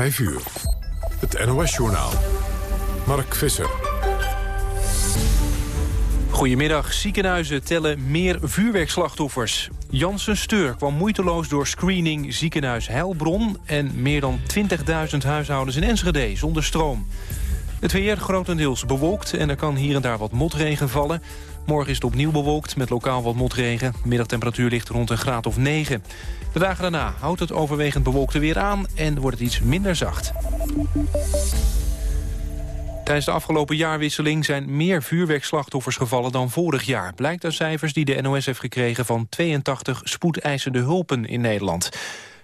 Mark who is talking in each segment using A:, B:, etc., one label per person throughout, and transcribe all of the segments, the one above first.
A: 5 uur. Het NOS-journaal. Mark Visser.
B: Goedemiddag. Ziekenhuizen tellen meer vuurwerkslachtoffers. Janssen Steur kwam moeiteloos door screening ziekenhuis Heilbron... en meer dan 20.000 huishoudens in Enschede zonder stroom. Het weer grotendeels bewolkt en er kan hier en daar wat motregen vallen. Morgen is het opnieuw bewolkt met lokaal wat motregen. middagtemperatuur ligt rond een graad of 9. De dagen daarna houdt het overwegend bewolkte weer aan en wordt het iets minder zacht. Tijdens de afgelopen jaarwisseling zijn meer vuurwerkslachtoffers gevallen dan vorig jaar. Blijkt uit cijfers die de NOS heeft gekregen van 82 spoedeisende hulpen in Nederland.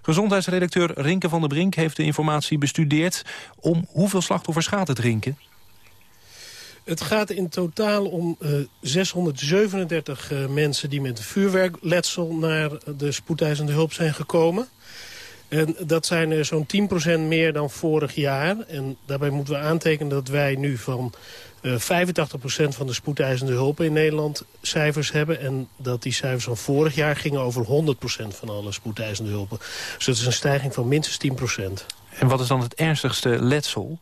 B: Gezondheidsredacteur Rinke van der Brink heeft de informatie bestudeerd. Om hoeveel slachtoffers gaat het, Rinke?
C: Het gaat in totaal om uh, 637 uh, mensen die met vuurwerkletsel naar de spoedeisende hulp zijn gekomen. En dat zijn er zo'n 10% meer dan vorig jaar. En daarbij moeten we aantekenen dat wij nu van uh, 85% van de spoedeisende hulp in Nederland cijfers hebben. En dat die cijfers van vorig jaar gingen over 100% van alle spoedeisende hulpen. Dus dat is een stijging van minstens 10%.
B: En wat is dan het ernstigste letsel?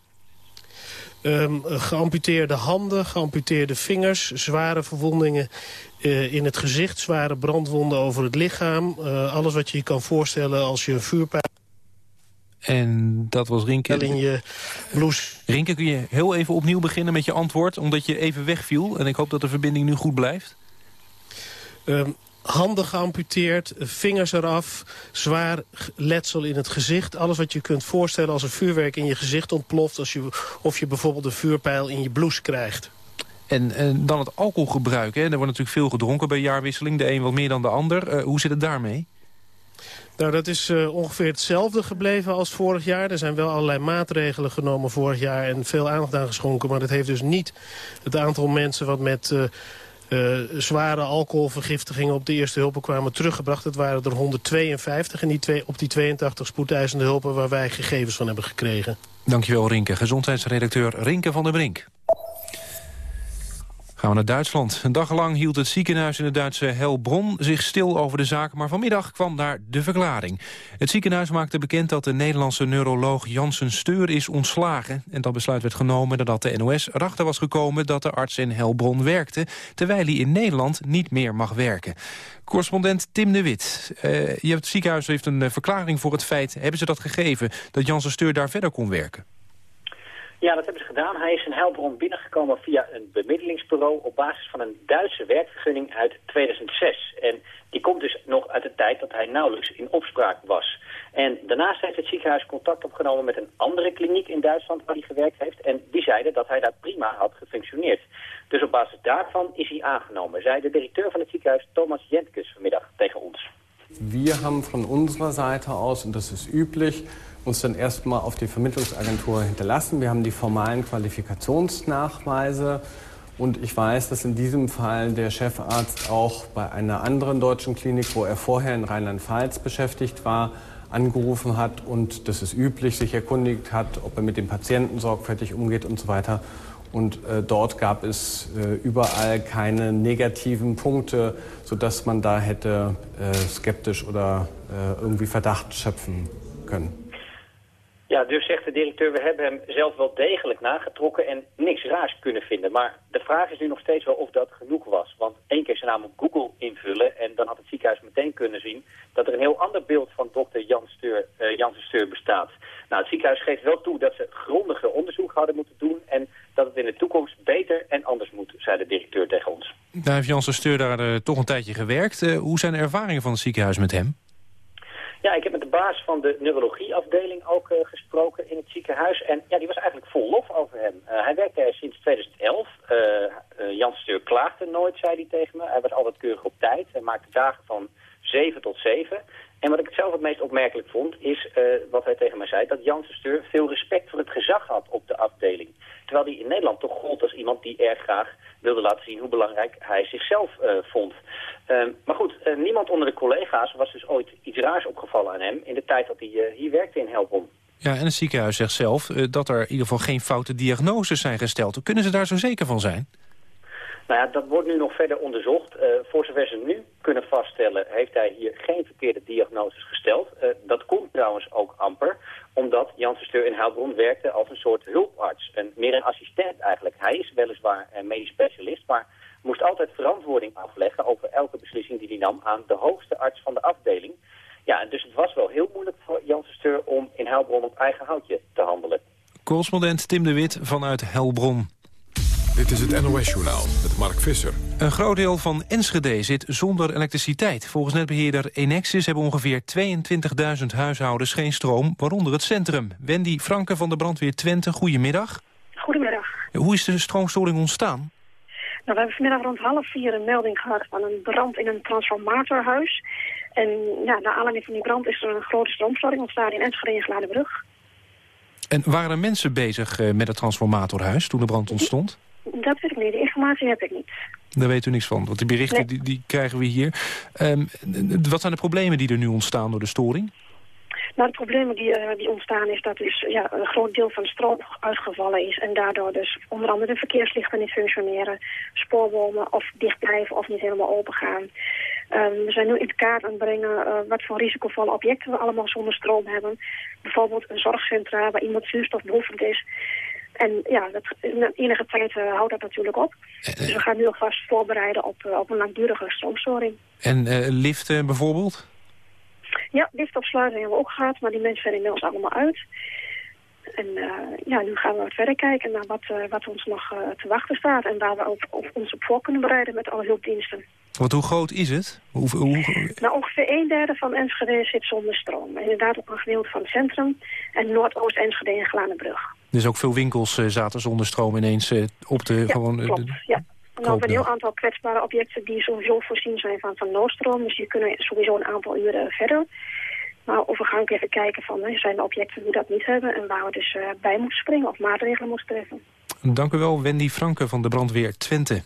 C: Um, geamputeerde handen, geamputeerde vingers, zware verwondingen uh, in het gezicht, zware brandwonden over het lichaam. Uh, alles wat je je kan voorstellen als je een vuurpijl...
B: En dat was Rinke.
C: In je blouse.
B: Rinke, kun je heel even opnieuw beginnen met je antwoord... omdat je even wegviel en ik hoop dat de verbinding nu goed blijft?
C: Um, handen geamputeerd, vingers eraf, zwaar letsel in het gezicht. Alles wat je kunt voorstellen als er vuurwerk in je gezicht ontploft... Als je, of je bijvoorbeeld een vuurpijl in je blouse krijgt.
B: En, en dan het alcoholgebruik. Hè? Er wordt natuurlijk veel gedronken bij jaarwisseling. De een wat meer dan de ander. Uh, hoe zit het daarmee?
C: Nou, dat is uh, ongeveer hetzelfde gebleven als vorig jaar. Er zijn wel allerlei maatregelen genomen vorig jaar en veel aandacht aan geschonken. Maar dat heeft dus niet het aantal mensen wat met... Uh, uh, zware alcoholvergiftigingen op de eerste hulpen kwamen teruggebracht. Het waren er 152 en die twee, op die 82 spoedeisende hulpen waar wij gegevens van hebben gekregen.
B: Dankjewel Rinke. Gezondheidsredacteur Rinke van der Brink. Gaan naar Duitsland. Een dag lang hield het ziekenhuis in de Duitse Helbron zich stil over de zaak, maar vanmiddag kwam daar de verklaring. Het ziekenhuis maakte bekend dat de Nederlandse neuroloog Janssen Steur is ontslagen. En dat besluit werd genomen nadat de NOS erachter was gekomen dat de arts in Helbron werkte, terwijl hij in Nederland niet meer mag werken. Correspondent Tim de Wit, uh, het ziekenhuis heeft een verklaring voor het feit, hebben ze dat gegeven, dat Janssen Steur daar verder kon werken?
D: Ja, dat hebben ze gedaan. Hij is in Heilbron binnengekomen via een bemiddelingsbureau op basis van een Duitse werkvergunning uit 2006. En die komt dus nog uit de tijd dat hij nauwelijks in opspraak was. En daarnaast heeft het ziekenhuis contact opgenomen met een andere kliniek in Duitsland waar hij gewerkt heeft. En die zeiden dat hij daar prima had gefunctioneerd. Dus op basis daarvan is hij aangenomen, zei de directeur van het ziekenhuis Thomas Jentkes vanmiddag tegen ons.
E: Wir haben von unserer Seite aus, und das ist üblich, uns dann erstmal auf die Vermittlungsagentur hinterlassen. Wir haben die formalen Qualifikationsnachweise. Und ich weiß, dass in diesem Fall der Chefarzt auch bei einer anderen deutschen Klinik, wo er vorher in Rheinland-Pfalz beschäftigt war, angerufen hat und das ist üblich, sich erkundigt hat, ob er mit dem Patienten sorgfältig umgeht und so weiter. Und äh, dort gab es äh, überall keine negativen Punkte, sodass man da hätte äh, skeptisch oder äh, irgendwie Verdacht schöpfen können.
D: Ja, dus zegt de directeur, we hebben hem zelf wel degelijk nagetrokken en niks raars kunnen vinden. Maar de vraag is nu nog steeds wel of dat genoeg was. Want één keer zijn naam op Google invullen en dan had het ziekenhuis meteen kunnen zien dat er een heel ander beeld van dokter Jan Steur, Janssen Steur bestaat. Nou, het ziekenhuis geeft wel toe dat ze grondige onderzoek hadden moeten doen en dat het in de toekomst beter en anders moet, zei de directeur tegen ons.
B: Daar heeft Janssen Steur daar uh, toch een tijdje gewerkt. Uh, hoe zijn de ervaringen van het ziekenhuis met hem?
D: Ja, ik heb met de baas van de neurologieafdeling ook uh, gesproken in het ziekenhuis. En ja, die was eigenlijk vol lof over hem. Uh, hij werkte er sinds 2011. Uh, Jan Steur klaagde nooit, zei hij tegen me. Hij was altijd keurig op tijd. Hij maakte dagen van 7 tot 7. En wat ik zelf het meest opmerkelijk vond, is wat hij tegen mij zei... dat Jan Steur veel respect voor het gezag had op de afdeling. Terwijl hij in Nederland toch gold als iemand die erg graag wilde laten zien hoe belangrijk hij zichzelf uh, vond. Uh, maar goed, uh, niemand onder de collega's was dus ooit iets raars opgevallen aan hem... in de tijd dat hij eh, hier werkte in Helbron.
B: Ja, en het ziekenhuis zegt zelf dat er in ieder geval geen foute diagnoses zijn gesteld. Kunnen ze daar zo zeker van zijn?
D: Nou ja, dat wordt nu nog verder onderzocht. Voor zover ze nu kunnen vaststellen, heeft hij hier geen verkeerde diagnoses gesteld. Uh, dat komt trouwens ook amper, omdat Janssen Steur in Heilbron werkte als een soort hulparts. Meer een assistent eigenlijk. Hij is weliswaar een medisch specialist, maar moest altijd verantwoording afleggen over elke beslissing die hij nam aan de hoogste arts van de afdeling. Ja, dus het was wel heel moeilijk voor Janssen Steur om in Heilbron op eigen houtje te handelen.
B: Correspondent Tim de Wit vanuit Helbron.
A: Dit is het NOS-journaal met Mark Visser.
B: Een groot deel van Enschede zit zonder elektriciteit. Volgens netbeheerder Enexis hebben ongeveer 22.000 huishoudens geen stroom, waaronder het centrum. Wendy Franke van de brandweer Twente, goedemiddag.
F: Goedemiddag.
B: Hoe is de stroomstoring ontstaan?
F: Nou, we hebben vanmiddag rond half vier een melding gehad van een brand in een transformatorhuis. En ja, naar aanleiding van die brand is er een grote stroomstoring ontstaan in Enschede en Gladenbrug.
B: En waren mensen bezig eh, met het transformatorhuis toen de brand ontstond?
F: Dat weet ik niet. De informatie heb ik niet.
B: Daar weet u niks van, want die berichten die, die, krijgen we hier. Um, wat zijn de problemen die er nu ontstaan door de storing?
F: Nou, de problemen die, uh, die ontstaan is dat dus, ja, een groot deel van de stroom uitgevallen is. En daardoor dus onder andere de verkeerslichten niet functioneren. Spoorbomen of dicht blijven of niet helemaal open gaan. Um, we zijn nu in de kaart aan het brengen uh, wat voor risicovolle objecten we allemaal zonder stroom hebben. Bijvoorbeeld een zorgcentra waar iemand zuurstofbehoefend is. En ja, dat, enige tijd uh, houdt dat natuurlijk op. dus we gaan nu alvast voorbereiden op, uh, op een langdurige stroomstoring.
B: En liften bijvoorbeeld?
F: Ja, liftopsluiting hebben we ook gehad, maar die mensen zijn inmiddels allemaal uit. En ja, nu gaan we wat verder kijken naar wat, wat ons nog te wachten staat... en waar we op ons op voor kunnen bereiden met alle hulpdiensten.
B: Want hoe groot is het? Hoe,
F: hoe... Nou, ongeveer een derde van Enschede zit zonder stroom. Inderdaad op een gedeelte van het centrum en Noordoost-Enschede en Glanenbrug.
B: Dus ook veel winkels uh, zaten zonder stroom ineens uh, op de...
F: Ja,
B: gewoon,
F: uh, klopt. ja. En dan hebben een heel aantal kwetsbare objecten die sowieso voorzien zijn van, van noodstroom. Dus die kunnen sowieso een aantal uren verder. Maar of we gaan ook even kijken van, zijn er objecten die dat niet hebben... en waar we dus bij moeten springen of maatregelen moeten treffen.
B: Dank u wel, Wendy Franke van de brandweer Twente.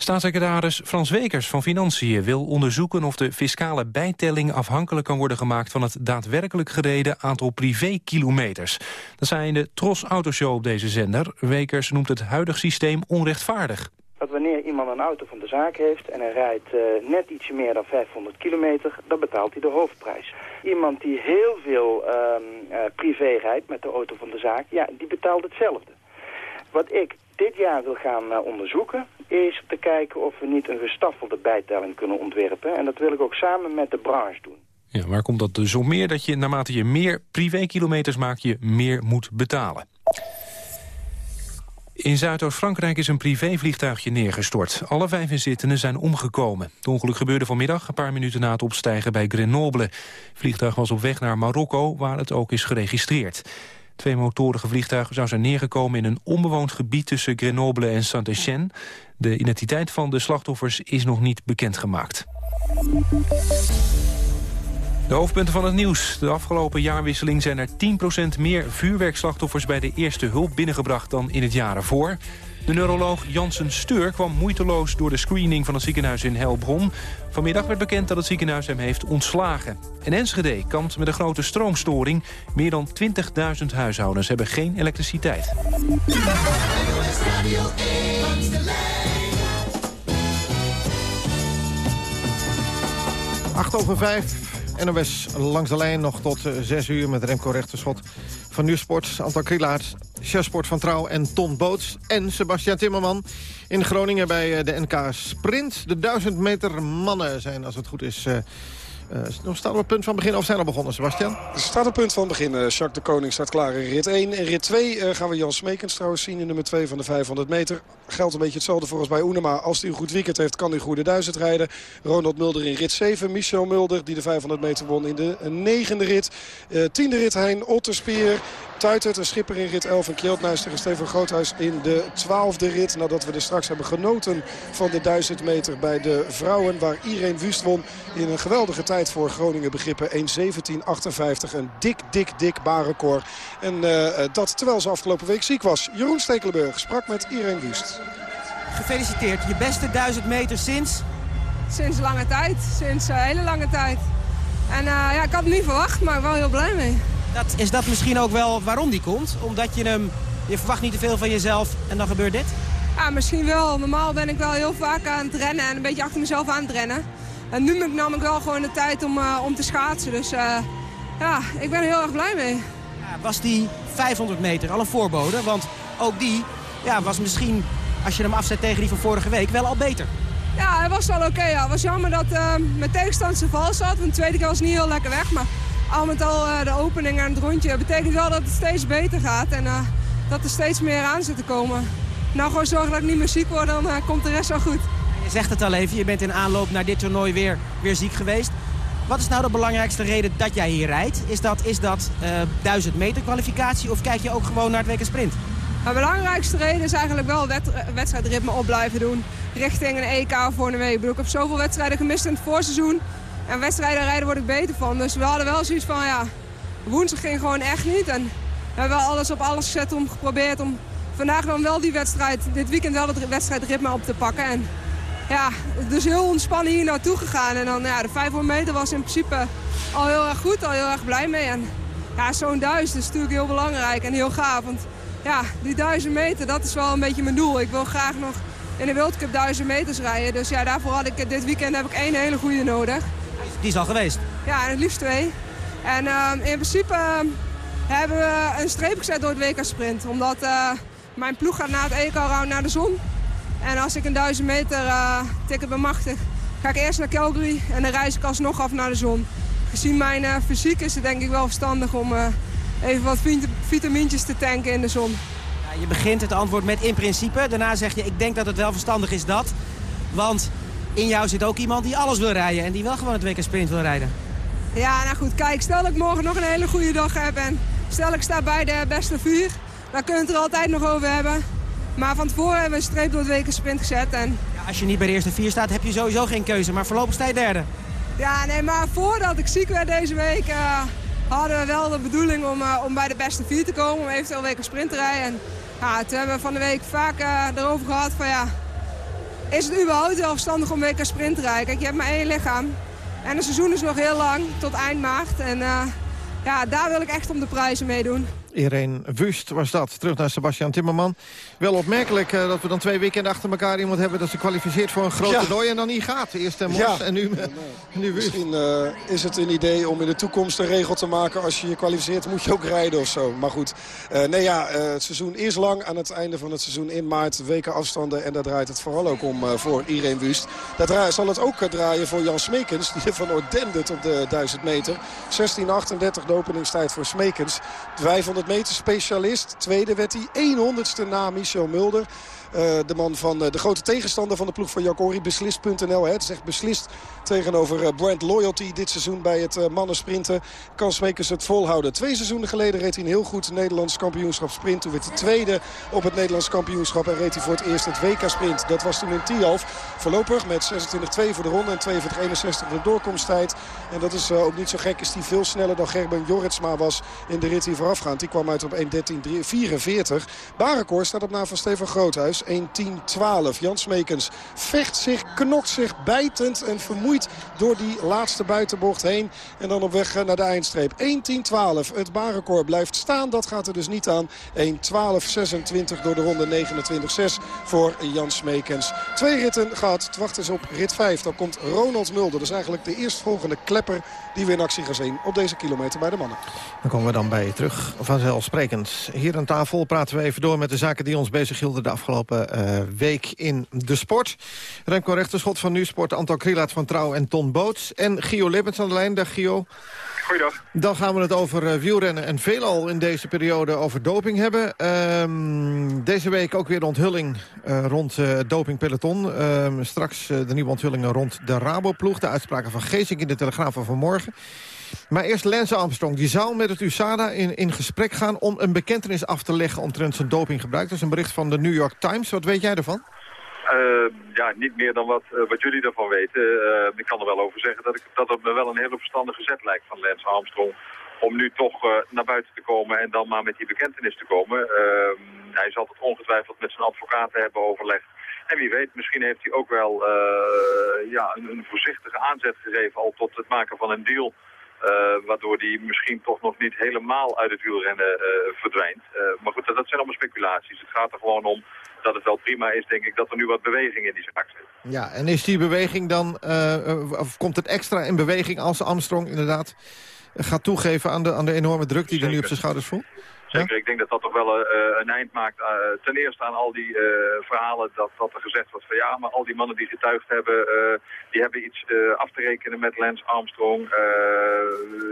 B: Staatssecretaris Frans Wekers van Financiën wil onderzoeken of de fiscale bijtelling afhankelijk kan worden gemaakt van het daadwerkelijk gereden aantal privékilometers. Dat zei in de Tros Autoshow op deze zender. Wekers noemt het huidig systeem onrechtvaardig.
G: Dat wanneer iemand een auto van de zaak heeft en hij rijdt uh, net ietsje meer dan 500 kilometer, dan betaalt hij de hoofdprijs. Iemand die heel veel uh, uh, privé rijdt met de auto van de zaak, ja, die betaalt hetzelfde. Wat ik dit jaar wil gaan uh, onderzoeken, is te kijken of we niet een gestaffelde bijtelling kunnen ontwerpen. En dat wil ik ook samen met de branche doen.
B: Ja, waar komt dat dus op meer? Dat je naarmate je meer privékilometers maakt, je meer moet betalen. In Zuidoost-Frankrijk is een privévliegtuigje neergestort. Alle vijf inzittenden zijn omgekomen. Het ongeluk gebeurde vanmiddag, een paar minuten na het opstijgen bij Grenoble. Het vliegtuig was op weg naar Marokko, waar het ook is geregistreerd. Twee motorige vliegtuigen zou zijn neergekomen in een onbewoond gebied tussen Grenoble en Saint-Etienne. De identiteit van de slachtoffers is nog niet bekendgemaakt. De hoofdpunten van het nieuws. De afgelopen jaarwisseling zijn er 10% meer vuurwerkslachtoffers bij de eerste hulp binnengebracht dan in het jaar ervoor. De neuroloog Jansen Steur kwam moeiteloos door de screening van het ziekenhuis in Helbron. Vanmiddag werd bekend dat het ziekenhuis hem heeft ontslagen. En Enschede kampt met een grote stroomstoring. Meer dan 20.000 huishoudens hebben geen elektriciteit.
H: 8 over 5. NOS langs de lijn nog tot 6 uur met Remco Rechterschot van Nieuwsport. Antal Krielaert, Chefsport van Trouw en Ton Boots. En Sebastian Timmerman in Groningen bij de NK Sprint. De 1000 meter mannen zijn, als het goed is... Uh, staan we op het punt van begin of zijn al begonnen, Sebastian?
I: Het staat op punt van begin. Jacques de Koning staat klaar in rit 1. In rit 2 uh, gaan we Jan Smekens trouwens zien in nummer 2 van de 500 meter. Geldt een beetje hetzelfde voor ons bij Oenema. Als hij een goed weekend heeft, kan hij goede duizend rijden. Ronald Mulder in rit 7. Michel Mulder, die de 500 meter won in de negende rit. Tiende rit Hein Otterspier. Tuitert, een schipper in rit 11 en Kjeldnuis tegen Steven Groothuis in de twaalfde rit. Nadat we er straks hebben genoten van de 1000 meter bij de vrouwen. Waar Irene Wust won in een geweldige tijd voor Groningen begrippen. 1.17.58. Een dik, dik, dik baanrecord. En uh, dat terwijl ze afgelopen week ziek was. Jeroen Stekelenburg sprak met Irene Wust.
J: Gefeliciteerd. Je beste 1000 meter sinds?
K: Sinds lange tijd. Sinds uh, hele lange tijd. En uh, ja, ik had het niet verwacht, maar ik ben wel heel blij mee.
J: Dat, is dat misschien ook wel waarom die komt? Omdat je hem, je verwacht niet te veel van jezelf en dan gebeurt dit?
K: Ja, misschien wel. Normaal ben ik wel heel vaak aan het rennen en een beetje achter mezelf aan het rennen. En nu nam ik wel gewoon de tijd om, uh, om te schaatsen. Dus uh, ja, ik ben er heel erg blij mee.
J: Ja, was die 500 meter al een voorbode? Want ook die ja, was misschien, als je hem afzet tegen die van vorige week, wel al beter.
K: Ja, hij was wel oké. ja. Het was jammer dat uh, mijn tegenstander val zat. Want de tweede keer was niet heel lekker weg. Maar al met al de opening en het rondje betekent wel dat het steeds beter gaat. En dat er steeds meer aan zit te komen. Nou, gewoon zorgen dat ik niet meer ziek word, dan komt de rest wel goed.
J: Je zegt het al even, je bent in aanloop naar dit toernooi weer, weer ziek geweest. Wat is nou de belangrijkste reden dat jij hier rijdt? Is dat, is dat uh, 1000 meter kwalificatie of kijk je ook gewoon naar het WK Sprint?
K: De belangrijkste reden is eigenlijk wel wet, wedstrijdritme op blijven doen. Richting een EK voor een week. Ik, bedoel, ik heb zoveel wedstrijden gemist in het voorseizoen. En wedstrijden rijden word ik beter van. Dus we hadden wel zoiets van, ja, woensdag ging gewoon echt niet. En we hebben alles op alles gezet om geprobeerd om vandaag dan wel die wedstrijd, dit weekend wel het wedstrijdritme op te pakken. En ja, dus heel ontspannen hier naartoe gegaan. En dan ja, de 500 meter was in principe al heel erg goed, al heel erg blij mee. En ja, zo'n duizend is natuurlijk heel belangrijk en heel gaaf. Want ja, die duizend meter, dat is wel een beetje mijn doel. Ik wil graag nog in de World Cup duizend meters rijden. Dus ja, daarvoor had ik dit weekend heb ik één hele goede nodig.
J: Die is al geweest?
K: Ja, en het liefst twee. En uh, in principe uh, hebben we een streep gezet door het WK Sprint. Omdat uh, mijn ploeg gaat na het EK-round naar de zon. En als ik een 1000 meter uh, ticket bemachtig, ga ik eerst naar Calgary en dan reis ik alsnog af naar de zon. Gezien mijn uh, fysiek is het denk ik wel verstandig om even wat vitamintjes te tanken in de zon.
J: Ja, je begint het antwoord met in principe. Daarna zeg je, ik denk dat het wel verstandig is dat. Want in jou zit ook iemand die alles wil rijden en die wel gewoon het WK Sprint wil rijden.
K: Ja, nou goed, kijk, stel dat ik morgen nog een hele goede dag heb en stel ik sta bij de beste vier. Dan kunnen we het er altijd nog over hebben. Maar van tevoren hebben we een streep door het weken sprint gezet. En...
J: Ja, als je niet bij de eerste vier staat, heb je sowieso geen keuze. Maar voorlopig sta je derde.
K: Ja, nee, maar voordat ik ziek werd deze week... Uh, hadden we wel de bedoeling om, uh, om bij de beste vier te komen. Om eventueel een sprint te rijden. En ja, toen hebben we van de week vaak uh, erover gehad van ja... Is het überhaupt wel verstandig om een sprint te rijden? Kijk, je hebt maar één lichaam. En het seizoen is nog heel lang, tot eind maart. En ja, daar wil ik echt om de prijzen meedoen.
H: Irene Wust was dat. Terug naar Sebastian Timmerman. Wel opmerkelijk uh, dat we dan twee weekenden achter elkaar iemand hebben... dat ze kwalificeert voor een groot ja. toernooi en dan niet gaat. Eerst en Mos ja. en nu, nu Wust.
I: Misschien uh, is het een idee om in de toekomst een regel te maken... als je je kwalificeert moet je ook rijden of zo. Maar goed, uh, nee ja, het seizoen is lang. Aan het einde van het seizoen in maart weken afstanden. En daar draait het vooral ook om voor Irene Wust. Daar zal het ook draaien voor Jan Smekens... die van Oordendert op de 1000 meter. 16.38 de openingstijd voor Smekens. 500 meter specialist. Tweede werd hij 100ste na Michel Mulder. Uh, de man van uh, de grote tegenstander van de ploeg van Jacori. Beslist.nl. Het is beslist tegenover uh, Brand Loyalty dit seizoen bij het mannensprinten. Kan Smekers het volhouden. Twee seizoenen geleden reed hij een heel goed Nederlands kampioenschap sprint. Toen werd hij tweede op het Nederlands kampioenschap. En reed hij voor het eerst het WK sprint. Dat was toen in Tialf. Voorlopig met 26-2 voor de ronde en 42-61 de doorkomsttijd. En dat is ook niet zo gek. Is hij veel sneller dan Gerben Jorritsma was in de rit hier voorafgaand. Die kwam uit op 1.13.44. Barenkoor staat op naam van Stefan Groothuis. 1-10-12. Jan Smekens vecht zich, knokt zich bijtend en vermoeid door die laatste buitenbocht heen. En dan op weg naar de eindstreep. 1-10-12. Het baanrecord blijft staan. Dat gaat er dus niet aan. 1-12-26 door de ronde 29-6 voor Jan Smekens. Twee ritten. Het wacht is op rit 5. Dan komt Ronald Mulder. Dus eigenlijk de eerstvolgende klepper die we in actie gaan zien op deze kilometer bij de mannen.
H: Dan komen we dan bij terug. Vanzelfsprekend. Hier aan tafel praten we even door met de zaken die ons bezighielden de afgelopen uh, week in de sport. Remco Rechterschot van Nusport, Antal Krielaert van Trouw en Ton Boots. En Gio Lippens aan de lijn. Dag Gio.
L: Goeiedag.
H: Dan gaan we het over uh, wielrennen en veelal in deze periode over doping hebben. Uh, deze week ook weer de onthulling uh, rond het dopingpeloton. Ehm, straks de nieuwe onthullingen rond de Rabo-ploeg. De uitspraken van Geesink in de Telegraaf van vanmorgen. Maar eerst Lance Armstrong. Die zou met het USADA in, in gesprek gaan om een bekentenis af te leggen omtrent zijn dopinggebruik. Dat is een bericht van de New York Times. Wat weet jij ervan?
L: Uh, ja, niet meer dan wat, uh, wat jullie ervan weten. Uh, ik kan er wel over zeggen dat, ik, dat het me wel een hele verstandige zet lijkt van Lance Armstrong. Om nu toch naar buiten te komen en dan maar met die bekentenis te komen. Ehm, hij zal het ongetwijfeld met zijn advocaten hebben overlegd. En wie weet, misschien heeft hij ook wel ja, een, een voorzichtige aanzet gegeven al tot het maken van een deal waardoor die misschien toch nog niet helemaal uit het wielrennen verdwijnt. maar goed, dat, dat, zijn allemaal speculaties. Het gaat er gewoon om dat het wel prima is, denk ik, dat er nu wat beweging in die zaak zit.
H: Ja, en is die beweging dan, of komt het extra in beweging als Armstrong inderdaad gaat toegeven aan de, aan de enorme druk die er nu op zijn schouders voelt?
L: Zeker, ik denk dat dat toch wel uh, een eind maakt. Uh, ten eerste aan al die verhalen dat, dat er gezegd wordt van ja, maar al die mannen die getuigd hebben, die hebben iets af te rekenen met Lance Armstrong.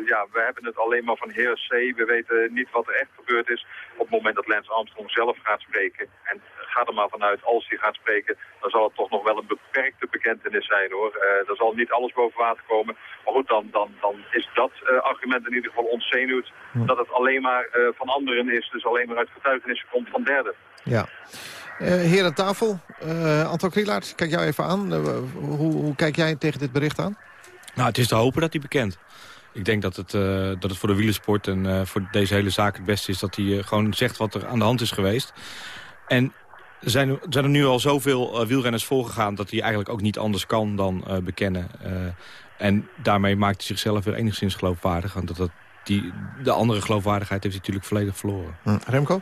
L: ja, we hebben het alleen maar van C. We weten niet wat er echt gebeurd is op het moment dat Lance Armstrong zelf gaat spreken. En ga er maar vanuit, als hij gaat spreken, dan zal het toch nog wel een beperkte bekentenis zijn hoor. Uh, er zal niet alles boven water komen. Maar goed, dan, dan, dan is dat uh, argument in ieder geval ontzenuwd. Dat het alleen maar uh, van anderen is, dus alleen maar uit getuigenissen komt van derden.
H: Ja. heer aan tafel, Anton Krielaert, kijk jou even aan. hoe, hoe kijk jij tegen dit bericht aan?
M: Nou, het is te hopen dat hij bekent. Ik denk dat het, uh, dat het voor de wielersport en uh, voor deze hele zaak het beste is... dat hij uh, gewoon zegt wat er aan de hand is geweest. En zijn, zijn er nu al zoveel uh, wielrenners voorgegaan... dat hij eigenlijk ook niet anders kan dan uh, bekennen. Uh, en daarmee maakt hij zichzelf weer enigszins geloofwaardig. Want dat, dat, die, de andere geloofwaardigheid heeft hij natuurlijk volledig verloren.
H: Hm. Remco?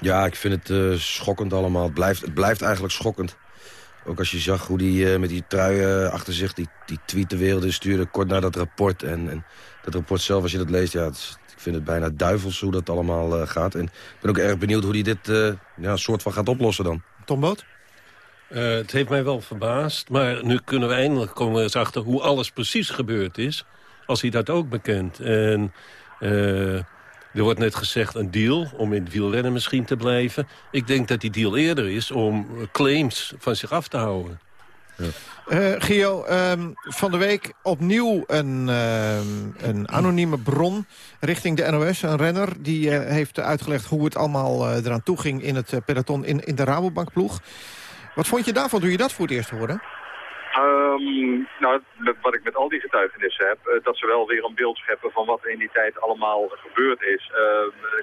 N: Ja, ik vind het schokkend allemaal. Het blijft, het blijft eigenlijk schokkend. Ook als je zag hoe die met die trui achter zich die, die tweet de wereld stuurde... kort na dat rapport. En, en dat rapport zelf, als je dat leest... Ja, het is, vind het bijna duivels hoe dat allemaal uh, gaat. En ik ben ook erg benieuwd hoe hij dit uh, ja, soort van gaat oplossen dan.
H: Tom Boot?
O: Uh, het heeft mij wel verbaasd, maar nu kunnen we eindelijk komen eens achter hoe alles precies gebeurd is. Als hij dat ook bekent. En er wordt net gezegd een deal om in het wielrennen misschien te blijven. Ik denk dat die deal eerder is om claims van zich af te houden.
H: Ja. Uh, Gio, um, van de week opnieuw een, uh, een anonieme bron richting de NOS. Een renner die uh, heeft uitgelegd hoe het allemaal eraan toe ging in het peloton in, in de Rabobankploeg. Wat vond je daarvan toen je dat voor het eerst hoorde?
L: Um, nou, wat ik met al die getuigenissen heb, dat ze wel weer een beeld scheppen van wat er in die tijd allemaal gebeurd is.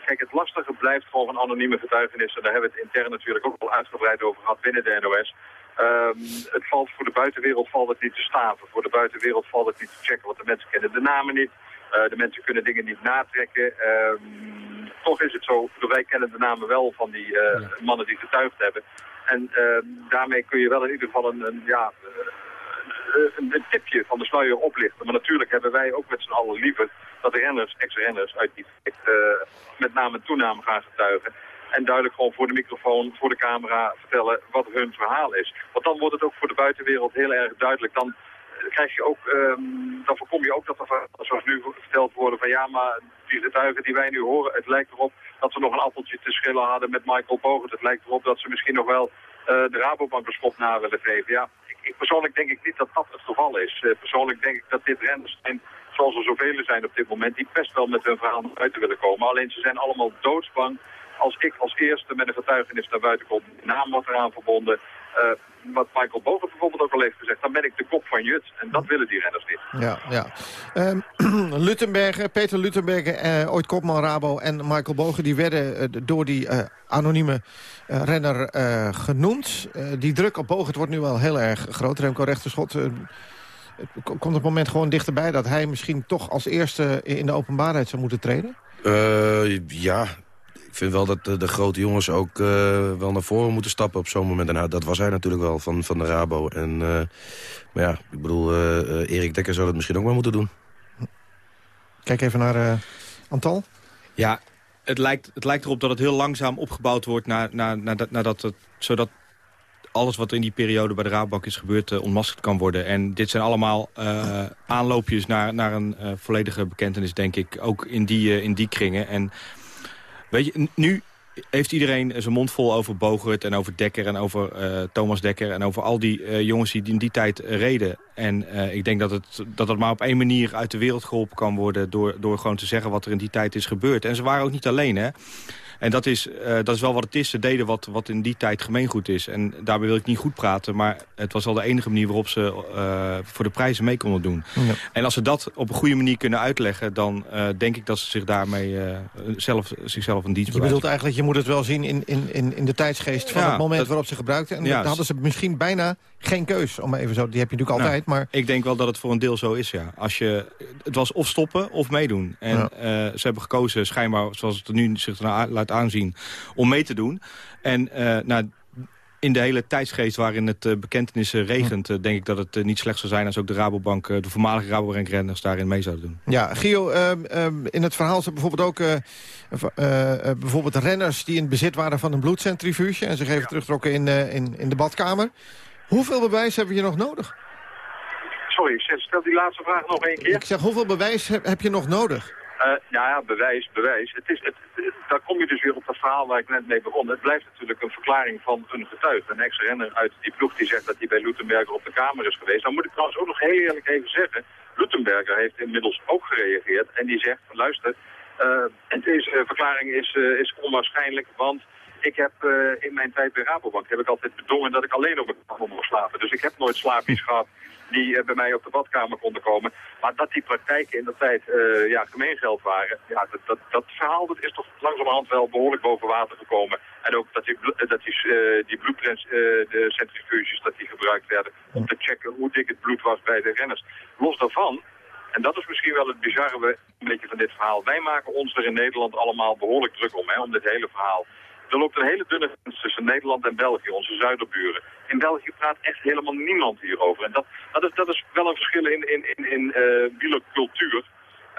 L: kijk, het lastige blijft gewoon van anonieme getuigenissen. Daar hebben we het intern natuurlijk ook al uitgebreid over gehad binnen de NOS. Um, het valt voor de buitenwereld valt het niet te staven. Voor de buitenwereld valt het niet te checken, want de mensen kennen de namen niet. Uh, de mensen kunnen dingen niet natrekken. Um, toch is het zo, wij kennen de namen wel van die uh, mannen die getuigd hebben. En daarmee kun je wel in ieder geval een, een ja, een, een, tipje van de sluier oplichten. Maar natuurlijk hebben wij ook met z'n allen liever dat de renners, ex-renners uit die met name en toename gaan getuigen. En duidelijk gewoon voor de microfoon, voor de camera vertellen wat hun verhaal is. Want dan wordt het ook voor de buitenwereld heel erg duidelijk. Dan krijg je ook, um, dan voorkom je ook dat er, zoals nu verteld worden van ja, maar die getuigen die wij nu horen, het lijkt erop dat ze nog een appeltje te schillen hadden met Michael Bogert. Het lijkt erop dat ze misschien nog wel uh, de Rabobank beschop na willen geven. Ja, ik, persoonlijk denk ik niet dat dat het geval is. Uh, persoonlijk denk ik dat dit renners zijn, zoals er zoveel zijn op dit moment, die best wel met hun verhaal naar buiten willen komen. Alleen ze zijn allemaal doodsbang als ik als eerste met een getuigenis naar buiten kom, naam wordt eraan verbonden, wat Michael Bogen bijvoorbeeld ook al heeft gezegd, dan ben ik de kop van Jut. En dat willen die renners niet.
H: Ja, ja. Um, Luttenberger, Peter Luttenberger, uh, ooit kopman Rabo en Michael Bogen... die werden uh, door die anonieme renner genoemd. die druk op Bogen wordt nu wel heel erg groot. Remco Rechterschot... komt het moment gewoon dichterbij dat hij misschien toch als eerste in de openbaarheid zou moeten treden?
N: ja, ik vind wel dat de, de grote jongens ook uh, wel naar voren moeten stappen op zo'n moment. En nou, dat was hij natuurlijk wel van, van de Rabo. En, uh, maar ja, ik bedoel, uh, Erik Dekker zou dat misschien ook wel moeten doen.
H: Kijk even naar Antal.
M: Ja, het lijkt, het lijkt erop dat het heel langzaam opgebouwd wordt... Naar, naar, naar dat, nadat het, zodat alles wat in die periode bij de Rabobank is gebeurd... Uh, ontmaskerd kan worden. En dit zijn allemaal uh, aanloopjes naar, naar een uh, volledige bekentenis, denk ik. Ook in die, in die kringen. En Weet je, nu heeft iedereen zijn mond vol over Bogert en over Dekker en over uh, Thomas Dekker... en over al die uh, jongens die in die tijd reden. En ik denk dat het, dat het maar op één manier uit de wereld geholpen kan worden... Door, door gewoon te zeggen wat er in die tijd is gebeurd. En ze waren ook niet alleen, hè. En dat is, uh, dat is wel wat het is. Ze deden wat, wat in die tijd gemeengoed is. En daarbij wil ik niet goed praten, maar het was al de enige manier waarop ze uh, voor de prijzen mee konden doen. Ja. En als ze dat op een goede manier kunnen uitleggen, dan uh, denk ik dat ze zich daarmee zelf, zichzelf een dienst
H: Je bedoelt eigenlijk, je moet het wel zien in, in, in de tijdsgeest van ja, het moment dat, waarop ze gebruikten. En ja, dan hadden ze misschien bijna geen keus, om even zo, die heb je natuurlijk altijd.
M: Nou,
H: maar...
M: Ik denk wel dat het voor een deel zo is, ja. Als je, het was of stoppen of meedoen. En ze hebben gekozen, schijnbaar, zoals het er nu zich laat aanzien, om mee te doen. En uh, nou, in de hele tijdsgeest waarin het uh, bekentenissen regent... Uh, denk ik dat het uh, niet slecht zou zijn als ook de Rabobank... de voormalige Rabobank-renners daarin mee zouden doen.
H: Ja, Gio, in het verhaal zijn bijvoorbeeld ook... bijvoorbeeld renners die in bezit waren van een bloedcentrifuge... en zich even ja. terugtrokken in, in, in de badkamer. Hoeveel bewijs hebben we hier nog nodig?
L: Sorry, stel die laatste vraag nog één keer.
H: Ik zeg, hoeveel bewijs heb, heb je nog nodig?
L: Uh, ja, bewijs, bewijs. Het is, het, daar kom je dus weer op dat verhaal waar ik net mee begon. Het blijft natuurlijk een verklaring van een getuige. Een ex-renner uit die ploeg die zegt dat hij bij Lutenberger op de kamer is geweest. Dan moet ik trouwens ook nog heel eerlijk even zeggen... Lutenberger heeft inmiddels ook gereageerd en die zegt... luister, uh, deze verklaring is, uh, is onwaarschijnlijk, want... Ik heb in mijn tijd bij Rabobank heb ik altijd bedongen dat ik alleen op een kamer mocht slapen. Dus ik heb nooit slaapjes gehad die uh, bij mij op de badkamer konden komen. Maar dat die praktijken in de tijd uh, ja, gemeengeld waren, ja, dat, dat, dat verhaal dat is toch langzamerhand wel behoorlijk boven water gekomen. En ook dat die, dat die, bloedcentrifuges dat die gebruikt werden om te checken hoe dik het bloed was bij de renners. Los daarvan, en dat is misschien wel het bizarre een beetje van dit verhaal. Wij maken ons er in Nederland allemaal behoorlijk druk om, hè, om dit hele verhaal. Er loopt een hele dunne grens tussen Nederland en België, onze zuiderburen. In België praat echt helemaal niemand hierover. En dat, dat, is, wel een verschil in, in, in, in uh, wielercultuur.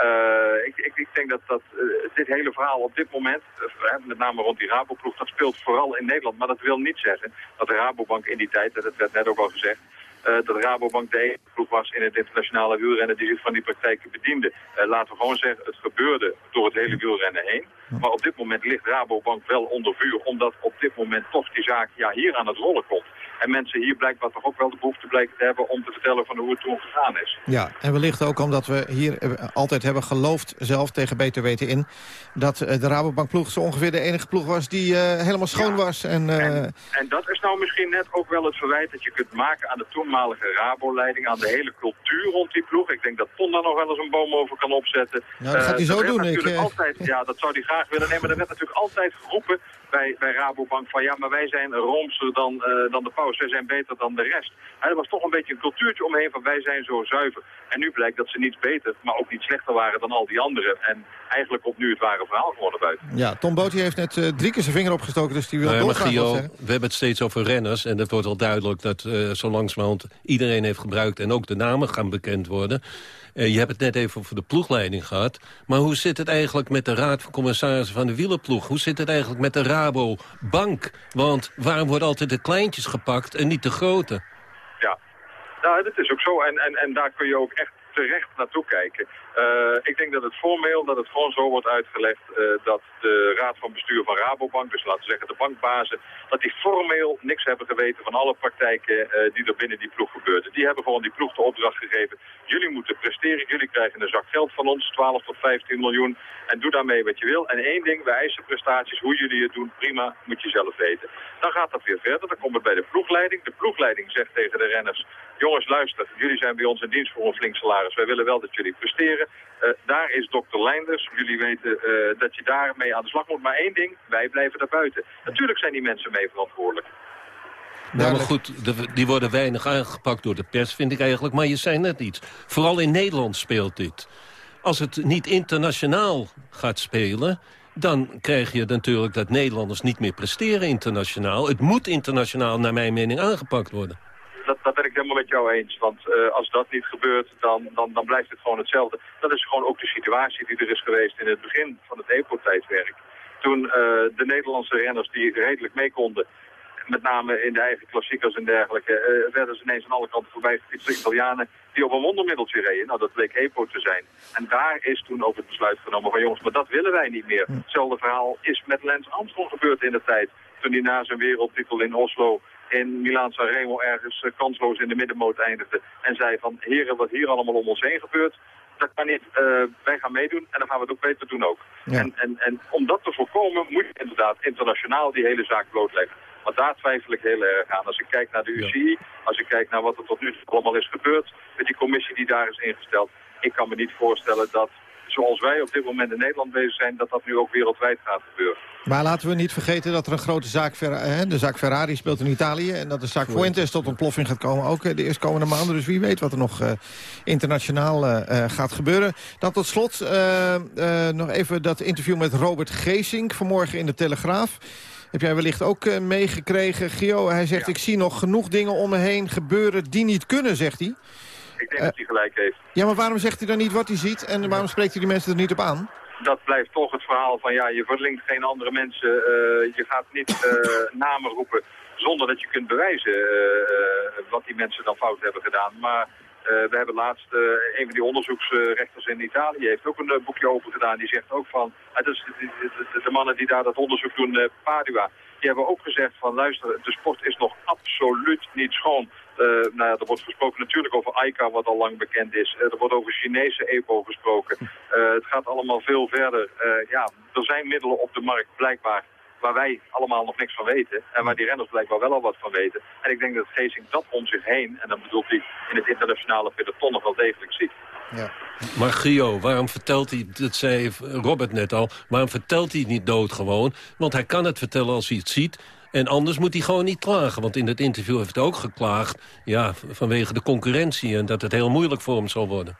L: Uh, ik, ik, ik, denk dat, dat uh, dit hele verhaal op dit moment, uh, met name rond die Raboploeg, dat speelt vooral in Nederland. Maar dat wil niet zeggen dat de Rabobank in die tijd, dat werd net ook al gezegd, dat Rabobank de enige ploeg was in het internationale wielrennen die zich van die praktijken bediende. Uh, laten we gewoon zeggen, het gebeurde door het hele wielrennen heen. Maar op dit moment ligt Rabobank wel onder vuur, omdat op dit moment toch die zaak ja, hier aan het rollen komt. En mensen hier blijkbaar toch ook wel de behoefte blijken te hebben om te vertellen van hoe het toen gegaan is.
H: Ja, en wellicht ook omdat we hier altijd hebben geloofd, zelf tegen beter weten in, dat de Rabobankploeg zo ongeveer de enige ploeg was die uh, helemaal schoon
L: ja.
H: was. En, uh...
L: en, en, dat is nou misschien net ook wel het verwijt dat je kunt maken aan de toenmalige Rabo-leiding, aan de hele cultuur rond die ploeg. Ik denk dat Ton daar nog wel eens een boom over kan opzetten.
H: Ja, dat gaat hij zo doen.
L: Ik, altijd, ja, dat zou hij graag willen nemen. Er werd natuurlijk altijd geroepen bij, bij Rabobank van ja, maar wij zijn roomser dan, uh, dan de paus, wij zijn beter dan de rest. En er was toch een beetje een cultuurtje omheen van wij zijn zo zuiver. En nu blijkt dat ze niet beter, maar ook niet slechter waren dan al die anderen. En eigenlijk komt nu het ware verhaal gewoon naar buiten.
H: Ja, Tom Boot heeft net uh, drie keer zijn vinger opgestoken, dus die wil
O: nee,
H: doorgaan.
O: Gio, we hebben het steeds over renners en het wordt al duidelijk dat uh, zo langzamerhand iedereen heeft gebruikt en ook de namen gaan bekend worden. Uh, je hebt het net even over de ploegleiding gehad. Maar hoe zit het eigenlijk met de Raad van Commissarissen van de wielerploeg? Hoe zit het eigenlijk met de Rabobank? Want waarom worden altijd de kleintjes gepakt en niet de grote?
L: Ja, nou, dat is ook zo. En, en, en daar kun je ook echt terecht naartoe kijken. Uh, ik denk dat het formeel, dat het gewoon zo wordt uitgelegd uh, dat de raad van bestuur van Rabobank, dus laten we zeggen de bankbazen, dat die formeel niks hebben geweten van alle praktijken uh, die er binnen die ploeg gebeurden. Die hebben gewoon die ploeg de opdracht gegeven, jullie moeten presteren, jullie krijgen een zak geld van ons, 12 tot 15 miljoen, en doe daarmee wat je wil. En één ding, wij eisen prestaties, hoe jullie het doen, prima, moet je zelf weten. Dan gaat dat weer verder, dan komt het bij de ploegleiding. De ploegleiding zegt tegen de renners, jongens luister, jullie zijn bij ons in dienst voor een flink salaris, wij willen wel dat jullie presteren. Uh, daar is dokter Leinders. Jullie weten uh, dat je daarmee aan de slag moet. Maar één ding, wij blijven daar buiten. Natuurlijk zijn die mensen mee verantwoordelijk.
O: Nou, maar goed, de, die worden weinig aangepakt door de pers, vind ik eigenlijk. Maar je zei net iets. Vooral in Nederland speelt dit. Als het niet internationaal gaat spelen... dan krijg je natuurlijk dat Nederlanders niet meer presteren internationaal. Het moet internationaal, naar mijn mening, aangepakt worden
L: dat, dat ben ik helemaal met jou eens. Want uh, als dat niet gebeurt, dan, dan, dan blijft het gewoon hetzelfde. Dat is gewoon ook de situatie die er is geweest in het begin van het EPO-tijdwerk. Toen uh, de Nederlandse renners die redelijk mee konden, met name in de eigen klassiekers en dergelijke, uh, werden ze ineens aan alle kanten voorbij gefietste Italianen die op een wondermiddeltje reden. Nou, dat bleek EPO te zijn. En daar is toen ook het besluit genomen van jongens, maar dat willen wij niet meer. Hetzelfde verhaal is met Lance Armstrong gebeurd in de tijd. Toen hij na zijn wereldtitel in Oslo in Milaan Sanremo ergens uh, kansloos in de middenmoot eindigde. En zei van, heren, wat hier allemaal om ons heen gebeurt, dat kan niet. Uh, wij gaan meedoen en dan gaan we het ook beter doen ook. En, en, en om dat te voorkomen moet je inderdaad internationaal die hele zaak blootleggen. Maar daar twijfel ik heel erg aan. Als ik kijk naar de UCI, als ik kijk naar wat er tot nu toe allemaal is gebeurd... met die commissie die daar is ingesteld... ik kan me niet voorstellen dat zoals wij op dit moment in Nederland bezig zijn... dat dat nu ook wereldwijd gaat gebeuren.
H: Maar laten we niet vergeten dat er een grote zaak... Hè, de zaak Ferrari speelt in Italië... en dat de zaak Fuentes tot ontploffing gaat komen... ook eh, de eerstkomende maanden. Dus wie weet wat er nog uh, internationaal uh, gaat gebeuren. Dan tot slot uh, nog even dat interview met Robert Geesink... vanmorgen in de Telegraaf. Heb jij wellicht ook meegekregen, Gio? Hij zegt, ik zie nog genoeg dingen om me heen gebeuren die niet kunnen, zegt hij.
L: Ik denk dat hij gelijk heeft.
H: Ja, maar waarom zegt hij dan niet wat hij ziet... en waarom spreekt hij die mensen er niet op aan?
L: dat blijft toch het verhaal van ja, je verlinkt geen andere mensen. Uh, je gaat niet uh, namen roepen zonder dat je kunt bewijzen uh, wat die mensen dan fout hebben gedaan. Maar we hebben laatst, een van die onderzoeksrechters in Italië heeft ook een boekje over gedaan. Die zegt ook van, dus de, de, de, mannen die daar dat onderzoek doen, Padua, die hebben ook gezegd van luister, de sport is nog absoluut niet schoon. Uh, nou ja, er wordt gesproken natuurlijk over AICA, wat al lang bekend is. Uh, er wordt over Chinese EPO gesproken. Uh, het gaat allemaal veel verder. ja, er zijn middelen op de markt, blijkbaar, waar wij allemaal nog niks van weten. En waar die renners blijkbaar wel al wat van weten. En ik denk dat Geesing dat om zich heen, en dan bedoelt hij in het internationale peloton nog wel degelijk ziet.
O: Ja. Maar Gio, waarom vertelt hij, dat zei Robert net al... waarom vertelt hij het niet dood gewoon? Want hij kan het vertellen als hij het ziet... En anders moet hij gewoon niet klagen. Want in het interview heeft hij ook geklaagd ja, vanwege de concurrentie... en dat het heel moeilijk voor hem zal worden.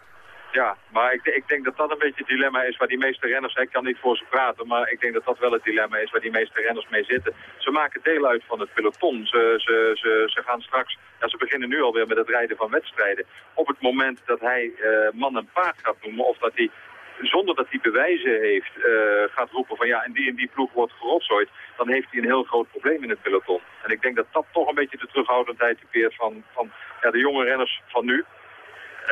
L: Ja, maar ik, ik, denk dat dat een beetje het dilemma is waar die meeste renners... Ik kan niet voor ze praten, maar ik denk dat dat wel het dilemma is waar die meeste renners mee zitten. Ze maken deel uit van het peloton. Ze, ze, ze, gaan straks... Ja, ze beginnen nu alweer met het rijden van wedstrijden. Op het moment dat hij uh, man en paard gaat noemen... of dat hij zonder dat hij bewijzen heeft, uh, gaat roepen van ja, en die en die ploeg wordt gerotzooid, dan heeft hij een heel groot probleem in het peloton. En ik denk dat dat toch een beetje de terughoudendheid typeert van, van ja, de jonge renners van nu.